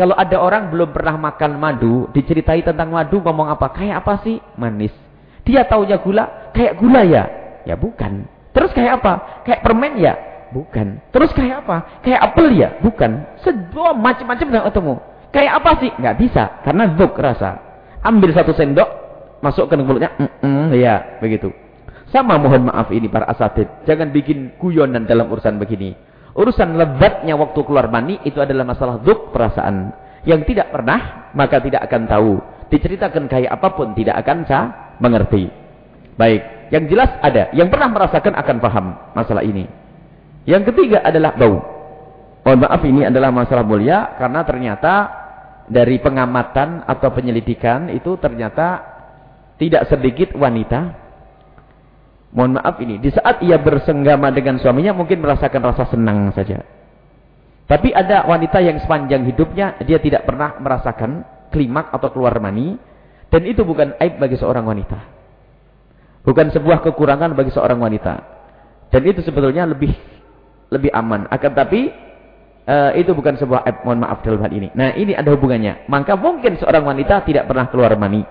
Kalau ada orang belum pernah makan madu, diceritai tentang madu, ngomong apa? Kayak apa sih? Manis. Dia taunya gula, kayak gula ya? Ya bukan. Terus kayak apa? Kayak permen ya? Bukan. Terus kayak apa? Kayak apel ya? Bukan. Sebuah macam-macam nggak ketemu. Kayak apa sih? Nggak bisa, karena zuk rasa. Ambil satu sendok, masukkan ke mulutnya, mm -mm, ya begitu. Sama mohon maaf ini para asatid, jangan bikin guyonan dalam urusan begini. Urusan lebatnya waktu keluar mani itu adalah masalah duk perasaan. Yang tidak pernah, maka tidak akan tahu. Diceritakan kayak apa pun, tidak akan sah mengerti. Baik, yang jelas ada. Yang pernah merasakan akan paham masalah ini. Yang ketiga adalah bau. Mohon maaf ini adalah masalah mulia karena ternyata dari pengamatan atau penyelidikan itu ternyata tidak sedikit wanita Mohon maaf ini, di saat ia bersenggama dengan suaminya mungkin merasakan rasa senang saja. Tapi ada wanita yang sepanjang hidupnya dia tidak pernah merasakan klimak atau keluar mani dan itu bukan aib bagi seorang wanita. Bukan sebuah kekurangan bagi seorang wanita. Dan itu sebetulnya lebih lebih aman. Akan tapi uh, itu bukan sebuah aib, mohon maaf dalam hal ini. Nah, ini ada hubungannya. Maka mungkin seorang wanita tidak pernah keluar mani.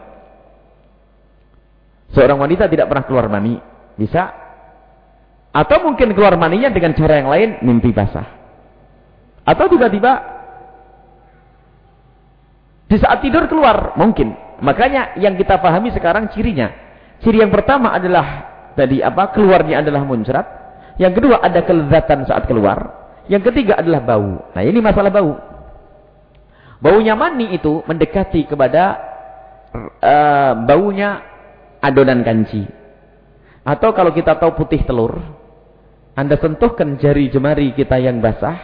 Seorang wanita tidak pernah keluar mani. Bisa. Atau mungkin keluar maninya dengan cara yang lain, mimpi basah. Atau tiba-tiba di saat tidur keluar, mungkin. Makanya yang kita pahami sekarang cirinya. Ciri yang pertama adalah tadi apa? Keluarnya adalah muncrat. Yang kedua ada kelezatan saat keluar. Yang ketiga adalah bau. Nah, ini masalah bau. Baunya mani itu mendekati kepada uh, baunya adonan kanci. Atau kalau kita tahu putih telur, Anda sentuhkan jari jemari kita yang basah,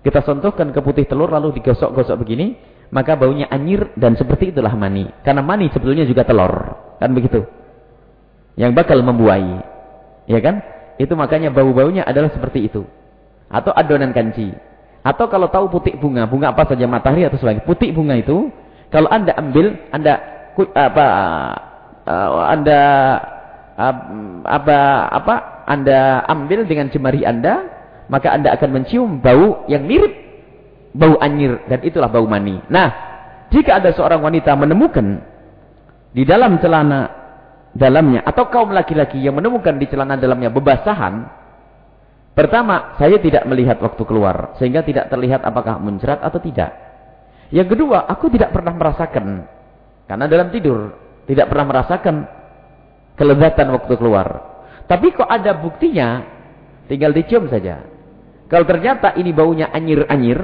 kita sentuhkan ke putih telur lalu digosok-gosok begini, maka baunya anyir dan seperti itulah mani. Karena mani sebetulnya juga telur, kan begitu. Yang bakal membuai. Ya kan? Itu makanya bau-baunya adalah seperti itu. Atau adonan kanci. Atau kalau tahu putih bunga, bunga apa saja matahari atau sebagainya. Putih bunga itu kalau Anda ambil, Anda apa uh, Anda apa apa Anda ambil dengan jemari Anda, maka Anda akan mencium bau yang mirip bau anyir dan itulah bau mani. Nah, jika ada seorang wanita menemukan di dalam celana dalamnya atau kaum laki-laki yang menemukan di celana dalamnya bebasahan, pertama saya tidak melihat waktu keluar sehingga tidak terlihat apakah muncrat atau tidak. Yang kedua, aku tidak pernah merasakan karena dalam tidur tidak pernah merasakan kelezatan waktu keluar. Tapi kok ada buktinya, tinggal dicium saja. Kalau ternyata ini baunya anyir-anyir,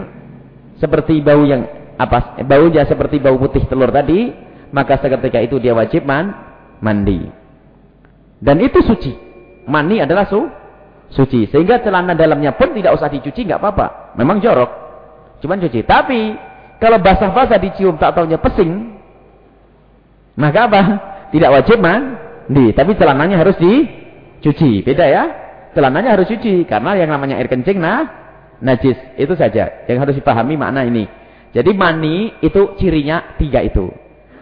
seperti bau yang apa? Baunya seperti bau putih telur tadi, maka seketika itu dia wajib man, mandi. Dan itu suci. Mani adalah su, suci. Sehingga celana dalamnya pun tidak usah dicuci, nggak apa-apa. Memang jorok. Cuman cuci. Tapi kalau basah-basah dicium tak taunya pesing, maka apa? Tidak wajib mandi. Tapi celananya harus dicuci. Beda ya? celananya harus cuci karena yang namanya air kencing nah najis. Itu saja. Yang harus dipahami makna ini. Jadi mani itu cirinya tiga itu.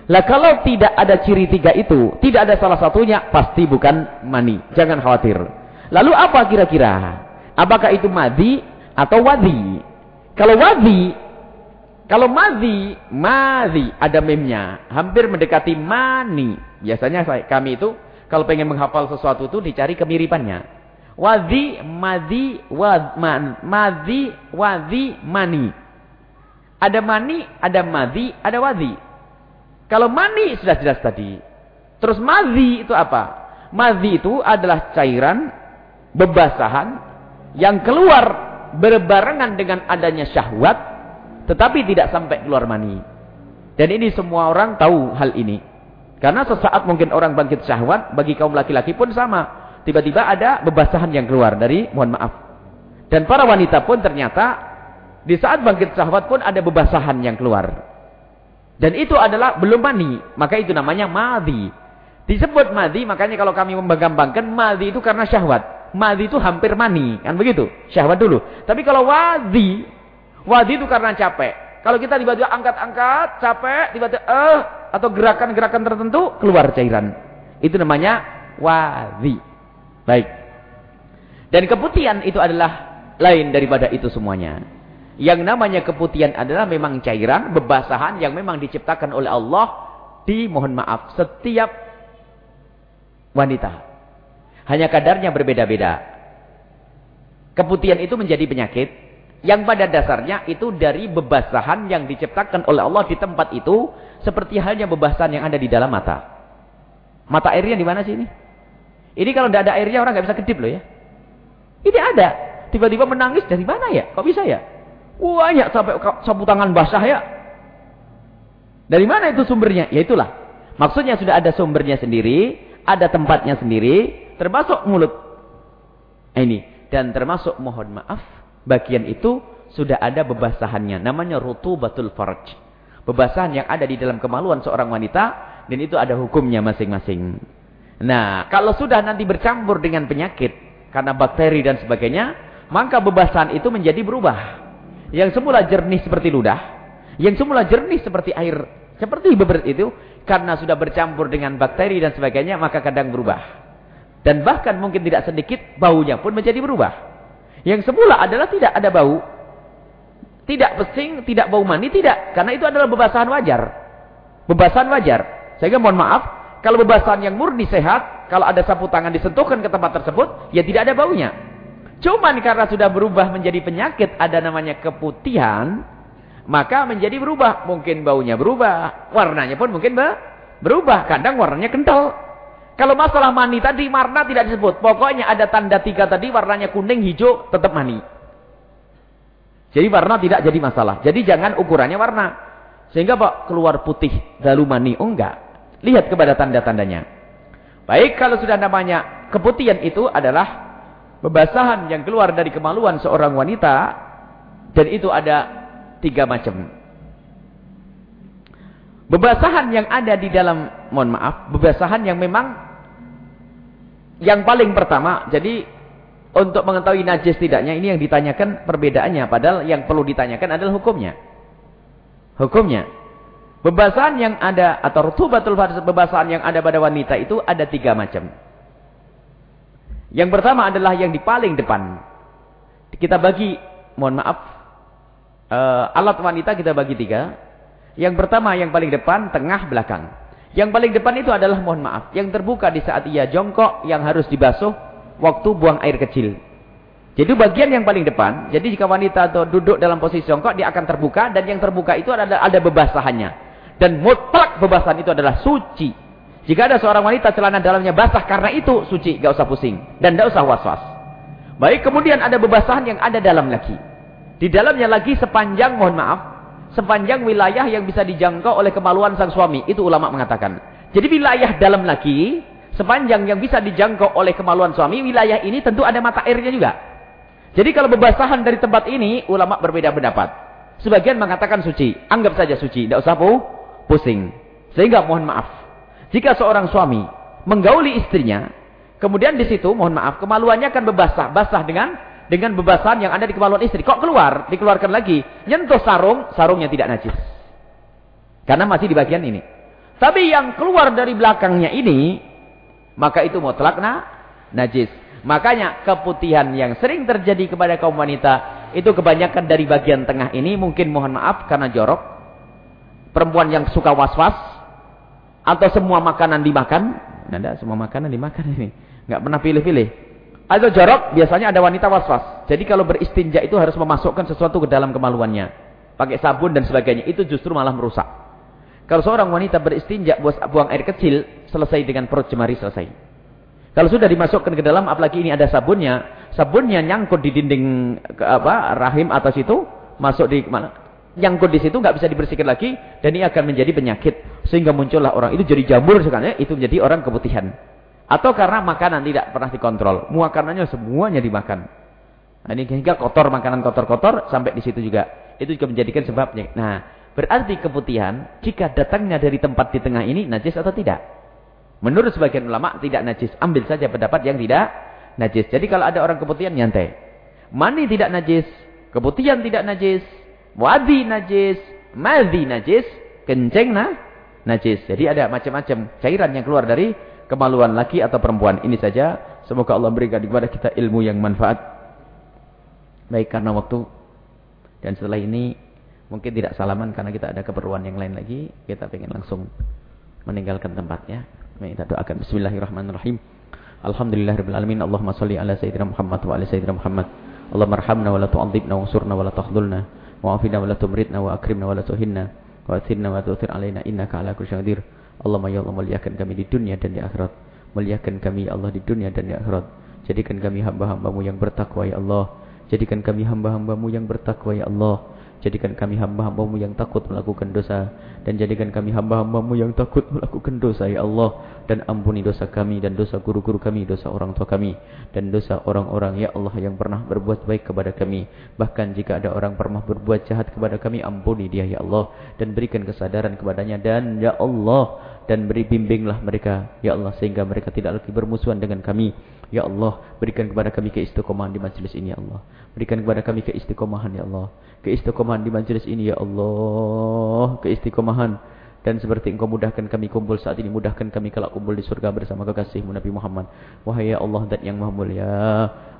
Lah kalau tidak ada ciri tiga itu tidak ada salah satunya pasti bukan mani. Jangan khawatir. Lalu apa kira-kira? Apakah itu madi atau wadi? Kalau wadi kalau madi madi ada memnya hampir mendekati mani biasanya saya, kami itu kalau pengen menghafal sesuatu itu dicari kemiripannya Wadhi, madhi, wad, man, madhi, mani. Ada mani, ada madhi, ada wadhi. Kalau mani sudah jelas tadi. Terus madhi itu apa? Madhi itu adalah cairan, bebasahan, yang keluar berbarengan dengan adanya syahwat, tetapi tidak sampai keluar mani. Dan ini semua orang tahu hal ini. Karena sesaat mungkin orang bangkit syahwat, bagi kaum laki-laki pun sama tiba-tiba ada bebasahan yang keluar dari mohon maaf. Dan para wanita pun ternyata di saat bangkit syahwat pun ada bebasahan yang keluar. Dan itu adalah belum mani, maka itu namanya madhi. Disebut madhi, makanya kalau kami membanggakan madhi itu karena syahwat. Madhi itu hampir mani, kan begitu? Syahwat dulu. Tapi kalau wadhi, wadhi itu karena capek. Kalau kita tiba-tiba angkat-angkat, capek, tiba-tiba eh atau gerakan-gerakan tertentu keluar cairan. Itu namanya wadhi. Baik. Dan keputihan itu adalah lain daripada itu semuanya. Yang namanya keputihan adalah memang cairan, bebasahan yang memang diciptakan oleh Allah di mohon maaf setiap wanita. Hanya kadarnya berbeda-beda. Keputihan itu menjadi penyakit yang pada dasarnya itu dari bebasahan yang diciptakan oleh Allah di tempat itu seperti halnya bebasahan yang ada di dalam mata. Mata airnya di mana sih ini? Ini kalau tidak ada airnya orang nggak bisa kedip loh ya. Ini ada. Tiba-tiba menangis dari mana ya? Kok bisa ya? Banyak sampai sapu tangan basah ya. Dari mana itu sumbernya? Ya itulah. Maksudnya sudah ada sumbernya sendiri, ada tempatnya sendiri, termasuk mulut. Ini dan termasuk mohon maaf, bagian itu sudah ada bebasahannya. Namanya rutubatul farj. Bebasahan yang ada di dalam kemaluan seorang wanita dan itu ada hukumnya masing-masing. Nah, kalau sudah nanti bercampur dengan penyakit karena bakteri dan sebagainya, maka bebasan itu menjadi berubah. Yang semula jernih seperti ludah, yang semula jernih seperti air, seperti beber itu, karena sudah bercampur dengan bakteri dan sebagainya, maka kadang berubah. Dan bahkan mungkin tidak sedikit baunya pun menjadi berubah. Yang semula adalah tidak ada bau. Tidak pesing, tidak bau mani, tidak. Karena itu adalah bebasahan wajar. Bebasahan wajar. Sehingga mohon maaf, kalau bebasan yang murni sehat, kalau ada sapu tangan disentuhkan ke tempat tersebut, ya tidak ada baunya. Cuman karena sudah berubah menjadi penyakit, ada namanya keputihan, maka menjadi berubah. Mungkin baunya berubah, warnanya pun mungkin berubah. Kadang warnanya kental. Kalau masalah mani tadi, warna tidak disebut. Pokoknya ada tanda tiga tadi, warnanya kuning, hijau, tetap mani. Jadi warna tidak jadi masalah. Jadi jangan ukurannya warna. Sehingga Pak keluar putih lalu mani. Oh enggak. Lihat kepada tanda-tandanya. Baik kalau sudah namanya keputihan itu adalah bebasahan yang keluar dari kemaluan seorang wanita dan itu ada tiga macam. Bebasahan yang ada di dalam, mohon maaf, bebasahan yang memang yang paling pertama, jadi untuk mengetahui najis tidaknya ini yang ditanyakan perbedaannya, padahal yang perlu ditanyakan adalah hukumnya. Hukumnya. Bebasahan yang ada atau rutubatul faris bebasahan yang ada pada wanita itu ada tiga macam. Yang pertama adalah yang di paling depan. Kita bagi, mohon maaf, uh, alat wanita kita bagi tiga. Yang pertama, yang paling depan, tengah, belakang. Yang paling depan itu adalah mohon maaf. Yang terbuka di saat ia jongkok, yang harus dibasuh waktu buang air kecil. Jadi bagian yang paling depan, jadi jika wanita atau duduk dalam posisi jongkok, dia akan terbuka. Dan yang terbuka itu adalah ada bebasahannya. Dan mutlak bebasahan itu adalah suci. Jika ada seorang wanita celana dalamnya basah karena itu, suci. Gak usah pusing. Dan gak usah was-was. Baik, kemudian ada bebasahan yang ada dalam lagi. Di dalamnya lagi sepanjang, mohon maaf, sepanjang wilayah yang bisa dijangkau oleh kemaluan sang suami. Itu ulama mengatakan. Jadi wilayah dalam lagi, sepanjang yang bisa dijangkau oleh kemaluan suami, wilayah ini tentu ada mata airnya juga. Jadi kalau bebasahan dari tempat ini, ulama berbeda pendapat. Sebagian mengatakan suci. Anggap saja suci. Tidak usah pu, pusing. Sehingga mohon maaf. Jika seorang suami menggauli istrinya, kemudian di situ, mohon maaf, kemaluannya akan bebasah. Basah dengan dengan bebasahan yang ada di kemaluan istri. Kok keluar? Dikeluarkan lagi. Nyentuh sarung, sarungnya tidak najis. Karena masih di bagian ini. Tapi yang keluar dari belakangnya ini, maka itu mutlak nah, najis. Makanya keputihan yang sering terjadi kepada kaum wanita, itu kebanyakan dari bagian tengah ini, mungkin mohon maaf karena jorok. Perempuan yang suka was-was, atau semua makanan dimakan. Nanda, semua makanan dimakan ini. Nggak pernah pilih-pilih. Atau jorok, biasanya ada wanita was-was. Jadi kalau beristinja itu harus memasukkan sesuatu ke dalam kemaluannya. Pakai sabun dan sebagainya. Itu justru malah merusak. Kalau seorang wanita beristinja buang air kecil, selesai dengan perut jemari selesai. Kalau sudah dimasukkan ke dalam, apalagi ini ada sabunnya, sabunnya nyangkut di dinding ke apa rahim atas itu, masuk di mana? Nyangkut di situ nggak bisa dibersihkan lagi, dan ini akan menjadi penyakit sehingga muncullah orang itu jadi jamur sekarang, itu menjadi orang keputihan. Atau karena makanan tidak pernah dikontrol. Makanannya semuanya dimakan. Nah, ini hingga kotor, makanan kotor-kotor sampai di situ juga. Itu juga menjadikan sebabnya. Nah, berarti keputihan jika datangnya dari tempat di tengah ini najis atau tidak? Menurut sebagian ulama tidak najis. Ambil saja pendapat yang tidak najis. Jadi kalau ada orang keputihan nyantai. Mani tidak najis, keputihan tidak najis, wadi najis, madhi najis, kencing nah najis. Jadi ada macam-macam cairan yang keluar dari kemaluan laki atau perempuan. Ini saja. Semoga Allah berikan kepada kita ilmu yang manfaat. Baik karena waktu. Dan setelah ini mungkin tidak salaman karena kita ada keperluan yang lain lagi. Kita ingin langsung meninggalkan tempatnya. Kita doakan. Bismillahirrahmanirrahim. Alhamdulillahirrahmanirrahim. Allahumma salli ala Sayyidina Muhammad wa ala Sayyidina Muhammad. Allahumma arhamna wa la tu'adzibna wa surna wa la takhdulna. Wa'afina wa la tumritna wa akrimna wa la tuhinna. Wa athirna wa alaina innaka ala syai'in Allahumma ya Allah muliakan kami di dunia dan di akhirat. Muliakan kami ya Allah di dunia dan di akhirat. Jadikan kami hamba-hambamu yang bertakwa ya Allah. Jadikan kami hamba-hambamu yang bertakwa ya Allah. Jadikan kami hamba-hambamu yang takut melakukan dosa. Dan jadikan kami hamba-hambamu yang takut melakukan dosa ya Allah. Dan ampuni dosa kami dan dosa guru-guru kami, dosa orang tua kami. Dan dosa orang-orang ya Allah yang pernah berbuat baik kepada kami. Bahkan jika ada orang pernah berbuat jahat kepada kami, ampuni dia ya Allah. Dan berikan kesadaran kepadanya. Dan ya Allah, dan beri bimbinglah mereka ya Allah sehingga mereka tidak lagi bermusuhan dengan kami ya Allah berikan kepada kami keistiqomahan di majlis ini ya Allah. Berikan kepada kami keistiqomahan ya Allah. Keistiqomahan di majlis ini ya Allah. Keistiqomahan. Dan seperti engkau mudahkan kami kumpul saat ini mudahkan kami kalau kumpul di surga bersama kekasihmu Nabi Muhammad. Wahai ya Allah dan yang maha mulia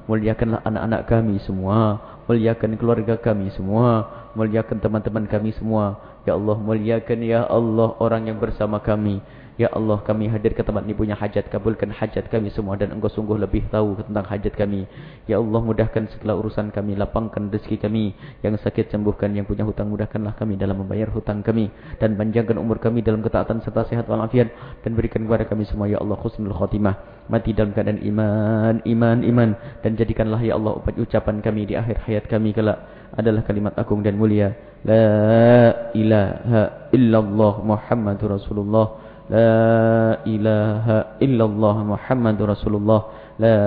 muliakanlah anak-anak kami semua. Muliakan keluarga kami semua. Muliakan teman-teman kami semua. Ya Allah muliakan ya Allah orang yang bersama kami Ya Allah kami hadir ke tempat ini punya hajat Kabulkan hajat kami semua Dan engkau sungguh lebih tahu tentang hajat kami. Ya Allah mudahkan segala urusan kami Lapangkan rezeki kami. Yang sakit sembuhkan. Yang punya hutang mudahkanlah kami Dalam membayar hutang kami. Dan panjangkan umur kami Dalam ketaatan serta sehat walafiat. Dan berikan kepada kami semua Ya Allah khusnul khotimah. Mati dalam keadaan iman Iman iman. Dan jadikanlah ya Allah ucapan kami Di akhir hayat kami kelak. Adalah kalimat agung dan mulia. La ilaha illallah Muhammadur Rasulullah لا إله إلا الله محمد رسول الله. لا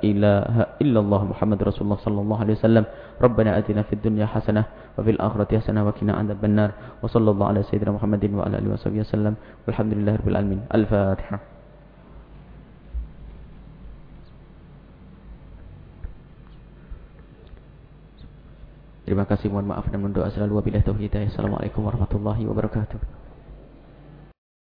إله إلا الله محمد رسول الله صلى الله عليه وسلم. ربنا أتنا في الدنيا حسنة وفي الآخرة حسنة وقنا عذاب النار. وصلى الله على سيدنا محمد وعلى آله وصحبه وسلم. والحمد لله رب العالمين. الفاتحة. Terima kasih, mohon maaf dan mendoa selalu. Wabillahi taufiq Assalamualaikum warahmatullahi wabarakatuh.